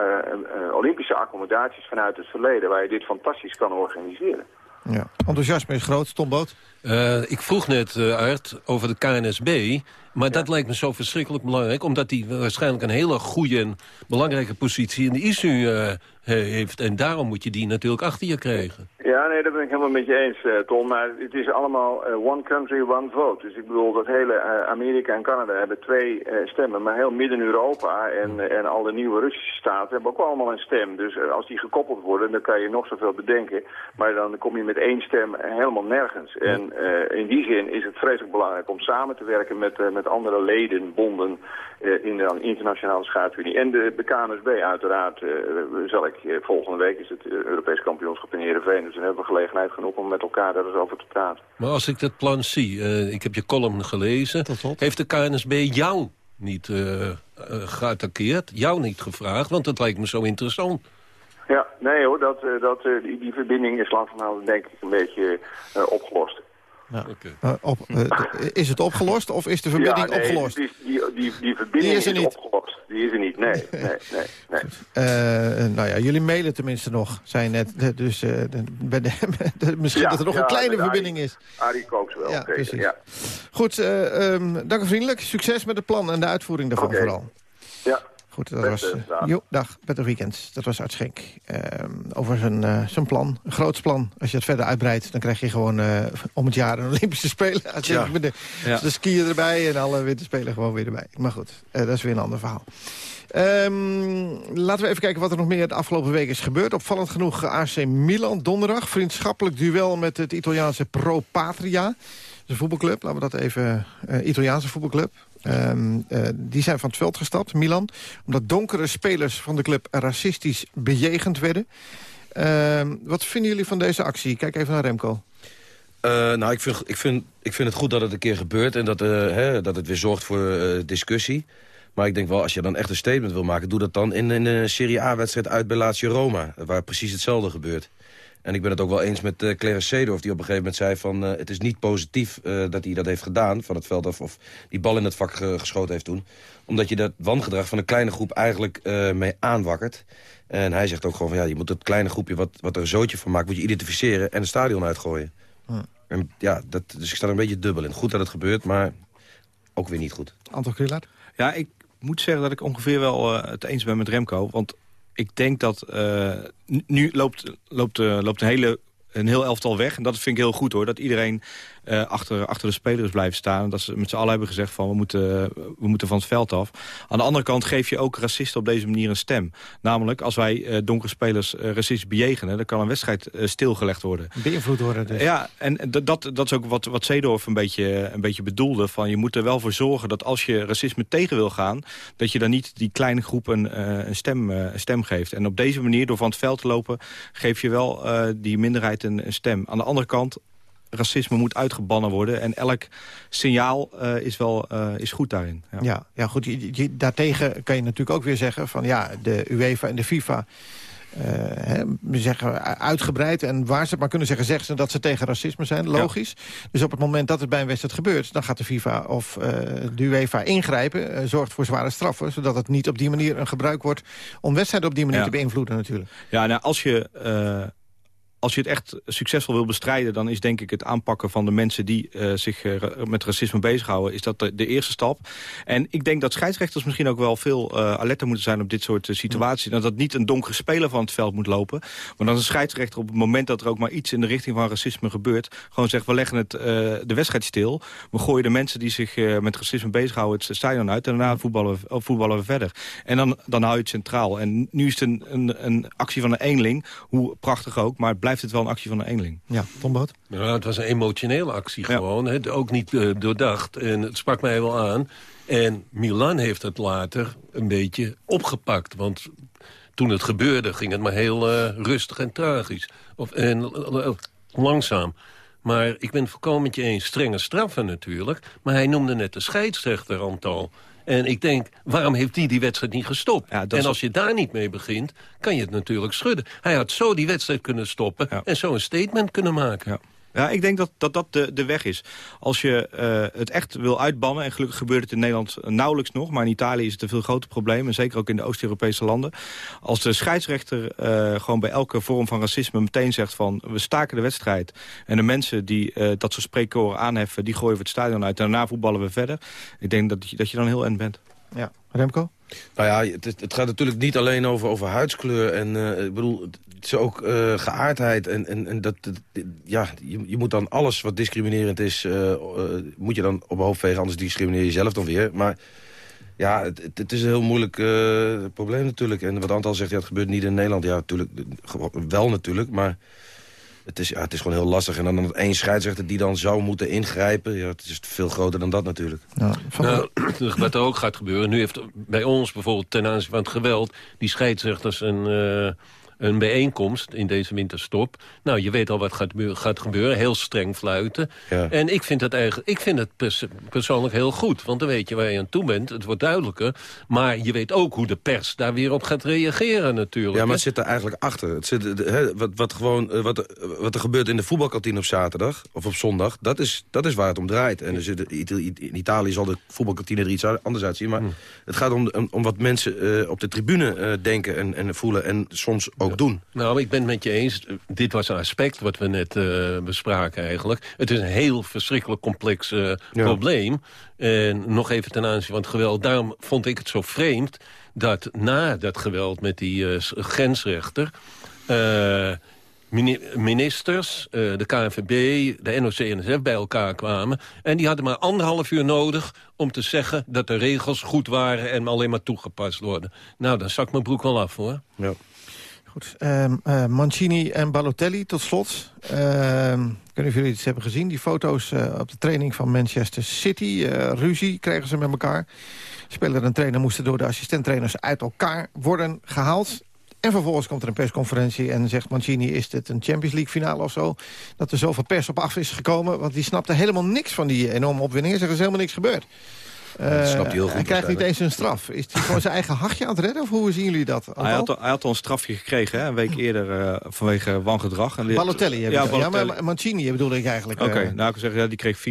P: Olympische accommodaties vanuit het verleden waar je dit fantastisch kan organiseren.
H: Ja. Enthousiasme is groot, Tom Boot.
O: Uh, ik vroeg net, uh, Art, over de KNSB. Maar dat lijkt me zo verschrikkelijk belangrijk... omdat die waarschijnlijk een hele goede en belangrijke positie in de ISU uh, heeft. En daarom moet je die natuurlijk achter je krijgen.
P: Ja, nee, dat ben ik helemaal met je eens, uh, Tom. Maar het is allemaal uh, one country, one vote. Dus ik bedoel, dat hele Amerika en Canada hebben twee stemmen. Maar heel Midden-Europa en, en al de nieuwe Russische staten hebben ook allemaal een stem. Dus als die gekoppeld worden, dan kan je nog zoveel bedenken. Maar dan kom je met één stem helemaal nergens. En in die zin is het vreselijk belangrijk om samen te werken met, met andere leden, bonden in de internationale schaatsunie. En de, de KNSB uiteraard zal ik, volgende week is het Europees kampioenschap in Heerenveen. Dus dan hebben we gelegenheid genoeg om met elkaar daar eens over te praten.
O: Maar als ik dat plan zie, uh, ik heb je column gelezen... heeft de KNSB jou niet uh, uh, geattaqueerd, jou niet gevraagd? Want dat lijkt me zo interessant.
P: Ja, nee hoor, dat, dat, die, die verbinding is langzamerhand denk ik een beetje opgelost.
H: Ja. Okay. Uh, op, uh, is het opgelost of is de verbinding
P: ja, nee,
H: opgelost?
P: Die, die, die, die verbinding
H: die is, er
P: is
H: niet.
P: opgelost. Die is er niet, nee. nee, nee, nee.
H: Uh, nou ja, jullie mailen tenminste nog, zijn net. Dus misschien
P: ja,
H: dat er nog
P: ja,
H: een kleine verbinding
P: Arie,
H: is.
P: Arie Kooks wel,
H: Ja,
P: zeker,
H: precies.
P: Ja.
H: Goed, um, dank u vriendelijk. Succes met het plan en de uitvoering daarvan
P: okay.
H: vooral.
P: Ja.
H: Goed, dat
P: Beste
H: was...
P: dag.
H: Jo, dag, Peter Weekend. Dat was Art Schenk. Ehm, over zijn, uh, zijn plan, een groots plan. Als je het verder uitbreidt, dan krijg je gewoon uh, om het jaar een Olympische Spelen. Als je
M: Ja.
H: met de,
M: Ja.
H: de skiën erbij en alle winterspelen gewoon weer erbij. Maar goed, uh, dat is weer een ander verhaal. Ehm, laten we even kijken wat er nog meer de afgelopen week is gebeurd. Opvallend genoeg AC Milan donderdag. Vriendschappelijk duel met het Italiaanse Pro Patria. De voetbalclub, laten we dat even... Uh, Italiaanse voetbalclub. Um, uh, die zijn van het veld gestapt, Milan. Omdat donkere spelers van de club racistisch bejegend werden. Um, wat vinden jullie van deze actie? Kijk even naar Remco.
N: Uh, nou, ik vind, ik, vind, ik vind het goed dat het een keer gebeurt... en dat, uh, hè, dat het weer zorgt voor discussie. Maar ik denk wel, als je dan echt een statement wil maken... doe dat dan in, in een Serie A-wedstrijd uit bij Lazio Roma... waar precies hetzelfde gebeurt. En ik ben het ook wel eens met uh, Clarence Seedorf... die op een gegeven moment zei van... Uh, het is niet positief uh, dat hij dat heeft gedaan van het veld af... of die bal in het vak geschoten heeft toen. Omdat je dat wangedrag van een kleine groep eigenlijk mee aanwakkert. En hij zegt ook gewoon van... ja, je moet het kleine groepje wat, wat er een zootje van maakt... moet je identificeren en het stadion uitgooien.
H: Hm.
N: En ja, dat, dus ik sta er een beetje dubbel in. Goed dat het gebeurt, maar ook weer niet goed.
H: Anton Krielaert?
M: Ja, ik moet zeggen dat ik ongeveer wel uh, het eens ben met Remco. Want ik denk dat uh, nu loopt, loopt, uh, loopt een, hele, een heel elftal weg. En dat vind ik heel goed hoor. Dat iedereen uh, achter, achter de spelers blijft staan. En dat ze met z'n allen hebben gezegd van we moeten, we moeten van het veld af. Aan de andere kant geef je ook racisten op deze manier een stem. Namelijk als wij uh, donkere spelers uh, racistisch bejegenen... dan kan een wedstrijd stilgelegd worden.
H: Beïnvloed worden dus.
M: Ja, en dat, dat is ook wat, wat Zeedorf een beetje, een beetje bedoelde. Van je moet er wel voor zorgen dat als je racisme tegen wil gaan... dat je dan niet die kleine groepen een, stem, een stem geeft. En op deze manier, door van het veld te lopen... geef je wel die minderheid een, een stem. Aan de andere kant racisme moet uitgebannen worden. En elk signaal uh, is wel uh, is goed daarin.
H: Ja, ja, ja goed. Je, je, daartegen kan je natuurlijk ook weer zeggen... van ja, de UEFA en de FIFA... Uh, hè, zeggen uitgebreid en waar ze het maar kunnen zeggen... zeggen ze dat ze tegen racisme zijn, logisch. Ja. Dus op het moment dat het bij een wedstrijd gebeurt... dan gaat de FIFA of uh, de UEFA ingrijpen, uh, zorgt voor zware straffen... zodat het niet op die manier een gebruik wordt... om wedstrijden op die manier ja. te beïnvloeden natuurlijk.
M: Ja, nou, als je als je het echt succesvol wil bestrijden... dan is denk ik het aanpakken van de mensen die uh, zich uh, met racisme bezighouden... is dat de, de, eerste stap. En ik denk dat scheidsrechters misschien ook wel veel uh, alerter moeten zijn... op dit soort situaties. Dat dat niet een donkere speler van het veld moet lopen. Maar dat een scheidsrechter op het moment dat er ook maar iets... in de richting van racisme gebeurt... gewoon zegt, we leggen het, de wedstrijd stil. We gooien de mensen die zich met racisme bezighouden... het stadion uit en daarna voetballen we, voetballen we verder. En dan, dan hou je het centraal. En nu is het een, een, een actie van een eenling, hoe prachtig ook... maar het blijft het wel een actie van een eenling.
H: Ja, Tom Boot?
O: Ja, het was een emotionele actie gewoon. Ja. Het, ook niet uh, doordacht. En het sprak mij wel aan. En Milan heeft het later een beetje opgepakt. Want toen het gebeurde ging het maar heel uh, rustig en tragisch. Of, en uh, langzaam. Maar ik ben het volkomen met je eens. Strenge straffen natuurlijk. Maar hij noemde net de scheidsrechter aantal. En ik denk, waarom heeft hij die wedstrijd niet gestopt? en als je daar niet mee begint, kan je het natuurlijk schudden. Hij had zo die wedstrijd kunnen stoppen en zo een statement kunnen maken.
M: Ja, ik denk dat dat, dat de, de weg is. Als je eh, het echt wil uitbannen, en gelukkig gebeurt het in Nederland nauwelijks nog... maar in Italië is het een veel groter probleem, en zeker ook in de Oost-Europese landen. Als de scheidsrechter uh, gewoon bij elke vorm van racisme meteen zegt van... we staken de wedstrijd en de mensen die uh, dat soort spreekkoren aanheffen... die gooien we het stadion uit en daarna voetballen we verder. Ik denk dat je, dat je dan heel end bent.
H: Ja, Remco?
N: Nou ja, het, het, gaat natuurlijk niet alleen over, over huidskleur. En uh, ik bedoel, is ook uh, geaardheid. En, en, en dat, ja, je, je, moet dan alles wat discriminerend is... Uh, moet je dan op een hoofd vegen, anders discrimineer je zelf dan weer. Maar ja, het, het is een heel moeilijk probleem natuurlijk. En wat Antal zegt, ja, het gebeurt niet in Nederland. Ja, natuurlijk, wel natuurlijk, maar het is, ja, het is gewoon heel lastig. En dan één scheidsrechter die dan zou moeten ingrijpen. Ja, het is veel groter dan dat natuurlijk.
O: Nou, nou, wat er ook gaat gebeuren. Nu heeft bij ons bijvoorbeeld ten aanzien van het geweld... die scheidsrechters een... Uh, een bijeenkomst in deze winterstop. Nou, je weet al wat gaat, gaat gebeuren. Heel streng fluiten. Ja. En ik vind het, eigenlijk, ik vind het pers persoonlijk heel goed. Want dan weet je waar je aan toe bent. Het wordt duidelijker. Maar je weet ook hoe de pers daar weer op gaat reageren natuurlijk.
N: Ja, maar het zit er eigenlijk achter. Het zit, he, wat, wat, gewoon, eh, wat, wat er gebeurt in de voetbalkantine op zaterdag... of op zondag, dat is, dat is waar het om draait. En er zit, in Italië zal de voetbalkantine er iets anders uitzien. Maar hm. het gaat om, om, wat mensen uh, op de tribune uh, denken en, en voelen. En soms ook doen.
O: Nou, ik ben het met je eens. Dit was een aspect wat we net uh, bespraken eigenlijk. Het is een heel verschrikkelijk complex uh, probleem. En nog even ten aanzien van het geweld. Daarom vond ik het zo vreemd dat na dat geweld met die uh, grensrechter ministers, de KNVB, de NOC-NSF bij elkaar kwamen. En die hadden maar anderhalf uur nodig om te zeggen dat de regels goed waren en alleen maar toegepast worden. Nou, dan zak mijn broek wel af, hoor.
N: Ja.
H: Goed, um, uh, Mancini en Balotelli tot slot. Weet niet of jullie iets hebben gezien. Die foto's uh, op de training van Manchester City. Uh, ruzie krijgen ze met elkaar. Speler en trainer moesten door de assistenttrainers uit elkaar worden gehaald. En vervolgens komt er een persconferentie en zegt Mancini... is dit een Champions League finale of zo? Dat er zoveel pers op af is gekomen. Want die snapte helemaal niks van die enorme opwinning. Er is helemaal niks gebeurd.
N: Snapt hij heel goed.
H: Hij krijgt niet eens een straf. Is hij gewoon zijn eigen hachje aan het redden? Of hoe zien jullie dat?
M: Hij had, al, hij had al een strafje gekregen, hè, een week eerder, uh, vanwege wangedrag. En
H: Balotelli, ja, ja, maar Mancini bedoelde ik eigenlijk.
M: Oké, okay, uh, nou ik zeggen, ja, die kreeg 400.000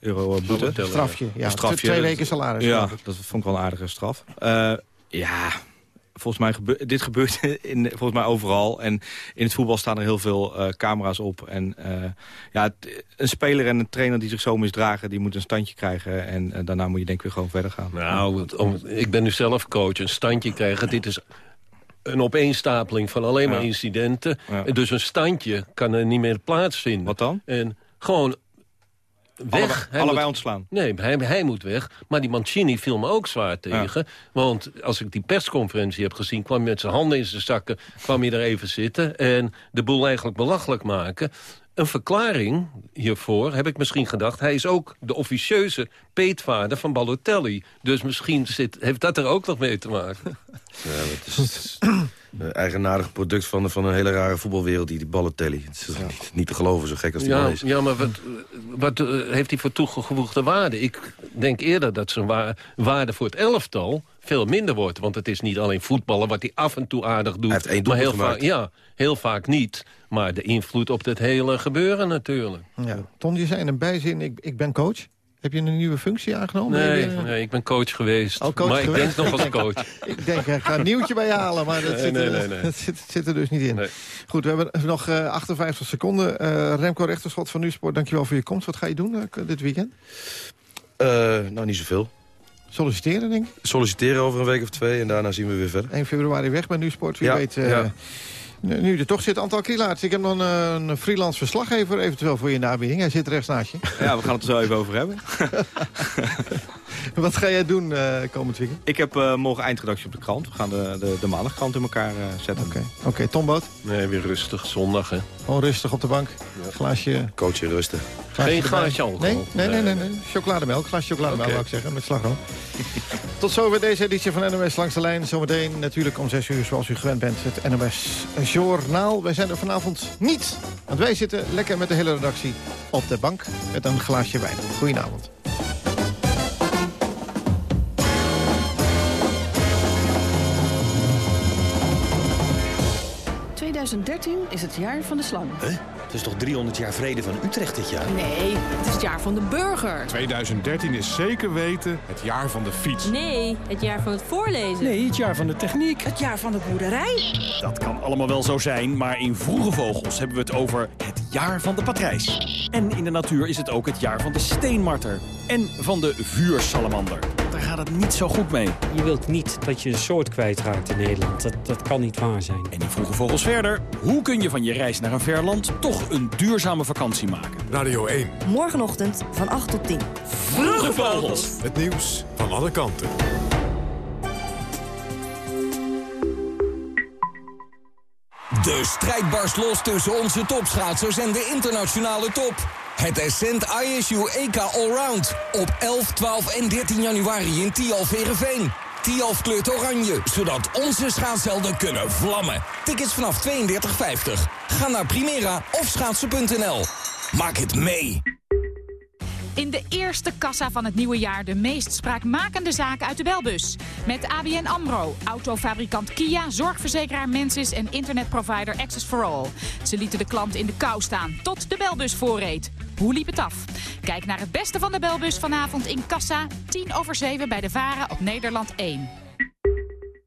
M: euro boete.
H: Strafje, ja. Strafje, twee weken salaris.
M: Ja, dat vond ik wel een aardige straf. ja, volgens mij gebe dit gebeurt in, volgens mij overal. En in het voetbal staan er heel veel uh, camera's op. En uh, ja, een speler en een trainer die zich zo misdragen... die moeten een standje krijgen. En uh, daarna moet je denk ik weer gewoon verder gaan.
O: Nou, om, ik ben nu zelf coach. Een standje krijgen, dit is een opeenstapeling van alleen maar incidenten. Ja. Dus een standje kan er niet meer plaatsvinden.
M: Wat dan?
O: En gewoon weg.
M: Allebei, moet, ontslaan?
O: Nee, hij, hij, moet weg. Maar die Mancini viel me ook zwaar tegen. Want als ik die persconferentie heb gezien... kwam hij met zijn handen in zijn zakken, kwam hij er even zitten... en de boel eigenlijk belachelijk maken een verklaring hiervoor, heb ik misschien gedacht... hij is ook de officieuze peetvader van Balotelli. Dus misschien zit, heeft dat er ook nog mee te maken.
N: Ja, het is een eigenaardig product van, van een hele rare voetbalwereld, die, die Balotelli. Het is niet, niet, te geloven, zo gek als die
O: ja,
N: is.
O: Ja, maar wat, wat uh, heeft hij voor toegevoegde waarde? Ik denk eerder dat zijn wa waarde voor het elftal veel minder wordt. Want het is niet alleen voetballen wat hij af en toe aardig doet.
N: Hij heeft één maar
O: heel
N: vaak,
O: Ja, heel vaak niet. Maar de invloed op het hele gebeuren natuurlijk.
H: Ja. Ton, je zei in een bijzin, ik, ik ben coach. Heb je een nieuwe functie aangenomen?
O: Nee, nee ik ben coach geweest. Oh, coach maar geweest? ik denk nog als coach.
H: ik denk, ik ga een nieuwtje bij je halen, maar dat, zit, er, dat zit, zit, er dus niet in. Goed, we hebben nog uh, 58 seconden. Uh, Remco Rechterschot van Nusport, dankjewel voor je komst. Wat ga je doen uh, dit weekend?
N: nou, niet zoveel.
H: Solliciteren, denk ik?
N: Solliciteren over een week of twee en daarna zien we weer verder.
H: 1 februari weg bij Nusport, wie
N: ja,
H: weet... Ja. Nu er toch zit, Antal Kielaerts. Ik heb nog een, een freelance verslaggever eventueel voor je nabieding. Hij zit rechts naast je.
M: Ja, we gaan het er zo even over hebben.
H: Wat ga jij doen uh, komend weekend?
M: Ik heb uh, morgen eindredactie op de krant. We gaan de, de, de maandagkrant in elkaar uh, zetten.
H: Oké, okay. okay, Tom Boot?
O: Nee, weer rustig. Zondag, hè.
H: Gewoon rustig op de bank. Ja. Glaasje...
N: Coachje rusten.
O: Glaasje Geen glaasje alcohol?
H: Nee, nee, nee, nee, nee. Chocolademelk. Glaasje chocolademelk, okay. zou ik zeggen. Met slagroom. Tot zover deze editie van NOS Langs de Lijn. Zometeen natuurlijk om 6 uur, zoals u gewend bent, het NOS Journaal. Wij zijn er vanavond niet. Want wij zitten lekker met de hele redactie op de bank met een glaasje wijn. Goedenavond.
Q: 2013 is het jaar van de slang.
R: Huh? Het is toch 300 jaar vrede van Utrecht dit jaar?
Q: Nee, het is het jaar van de burger.
A: 2013 is zeker weten het jaar van de fiets.
S: Nee, het jaar van het voorlezen.
R: Nee, het jaar van de techniek.
Q: Het jaar van de boerderij.
R: Dat kan allemaal wel zo zijn, maar in Vroege Vogels hebben we het over het jaar van de patrijs. En in de natuur is het ook het jaar van de steenmarter. En van de vuursalamander. Daar gaat het niet zo goed mee.
T: Je wilt niet dat je een soort kwijtraakt in Nederland. Dat, dat kan niet waar zijn.
R: En in Vroege Vogels verder. Hoe kun je van je reis naar een ver land toch een duurzame vakantie maken?
A: Radio 1.
U: Morgenochtend van 8 tot 10.
R: Vroege Vogels.
A: Het nieuws van alle kanten.
V: De strijd barst los tussen onze topschaatsers en de internationale top. Het Ascent ISU EK Allround op 11, 12 en 13 januari in Tialf Verenveen. Tialf kleurt oranje, zodat onze schaatshelden kunnen vlammen. Tickets vanaf 32,50. Ga naar Primera of schaatsen.nl. Maak het mee.
W: In de eerste kassa van het nieuwe jaar de meest spraakmakende zaken uit de belbus. Met ABN AMRO, autofabrikant Kia, zorgverzekeraar Mensis en internetprovider Access for All. Ze lieten de klant in de kou staan tot de belbus voorreed. Hoe liep het af? Kijk naar het beste van de belbus vanavond in kassa, 10 over 7 bij de Varen op Nederland 1.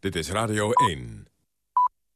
A: Dit is Radio 1.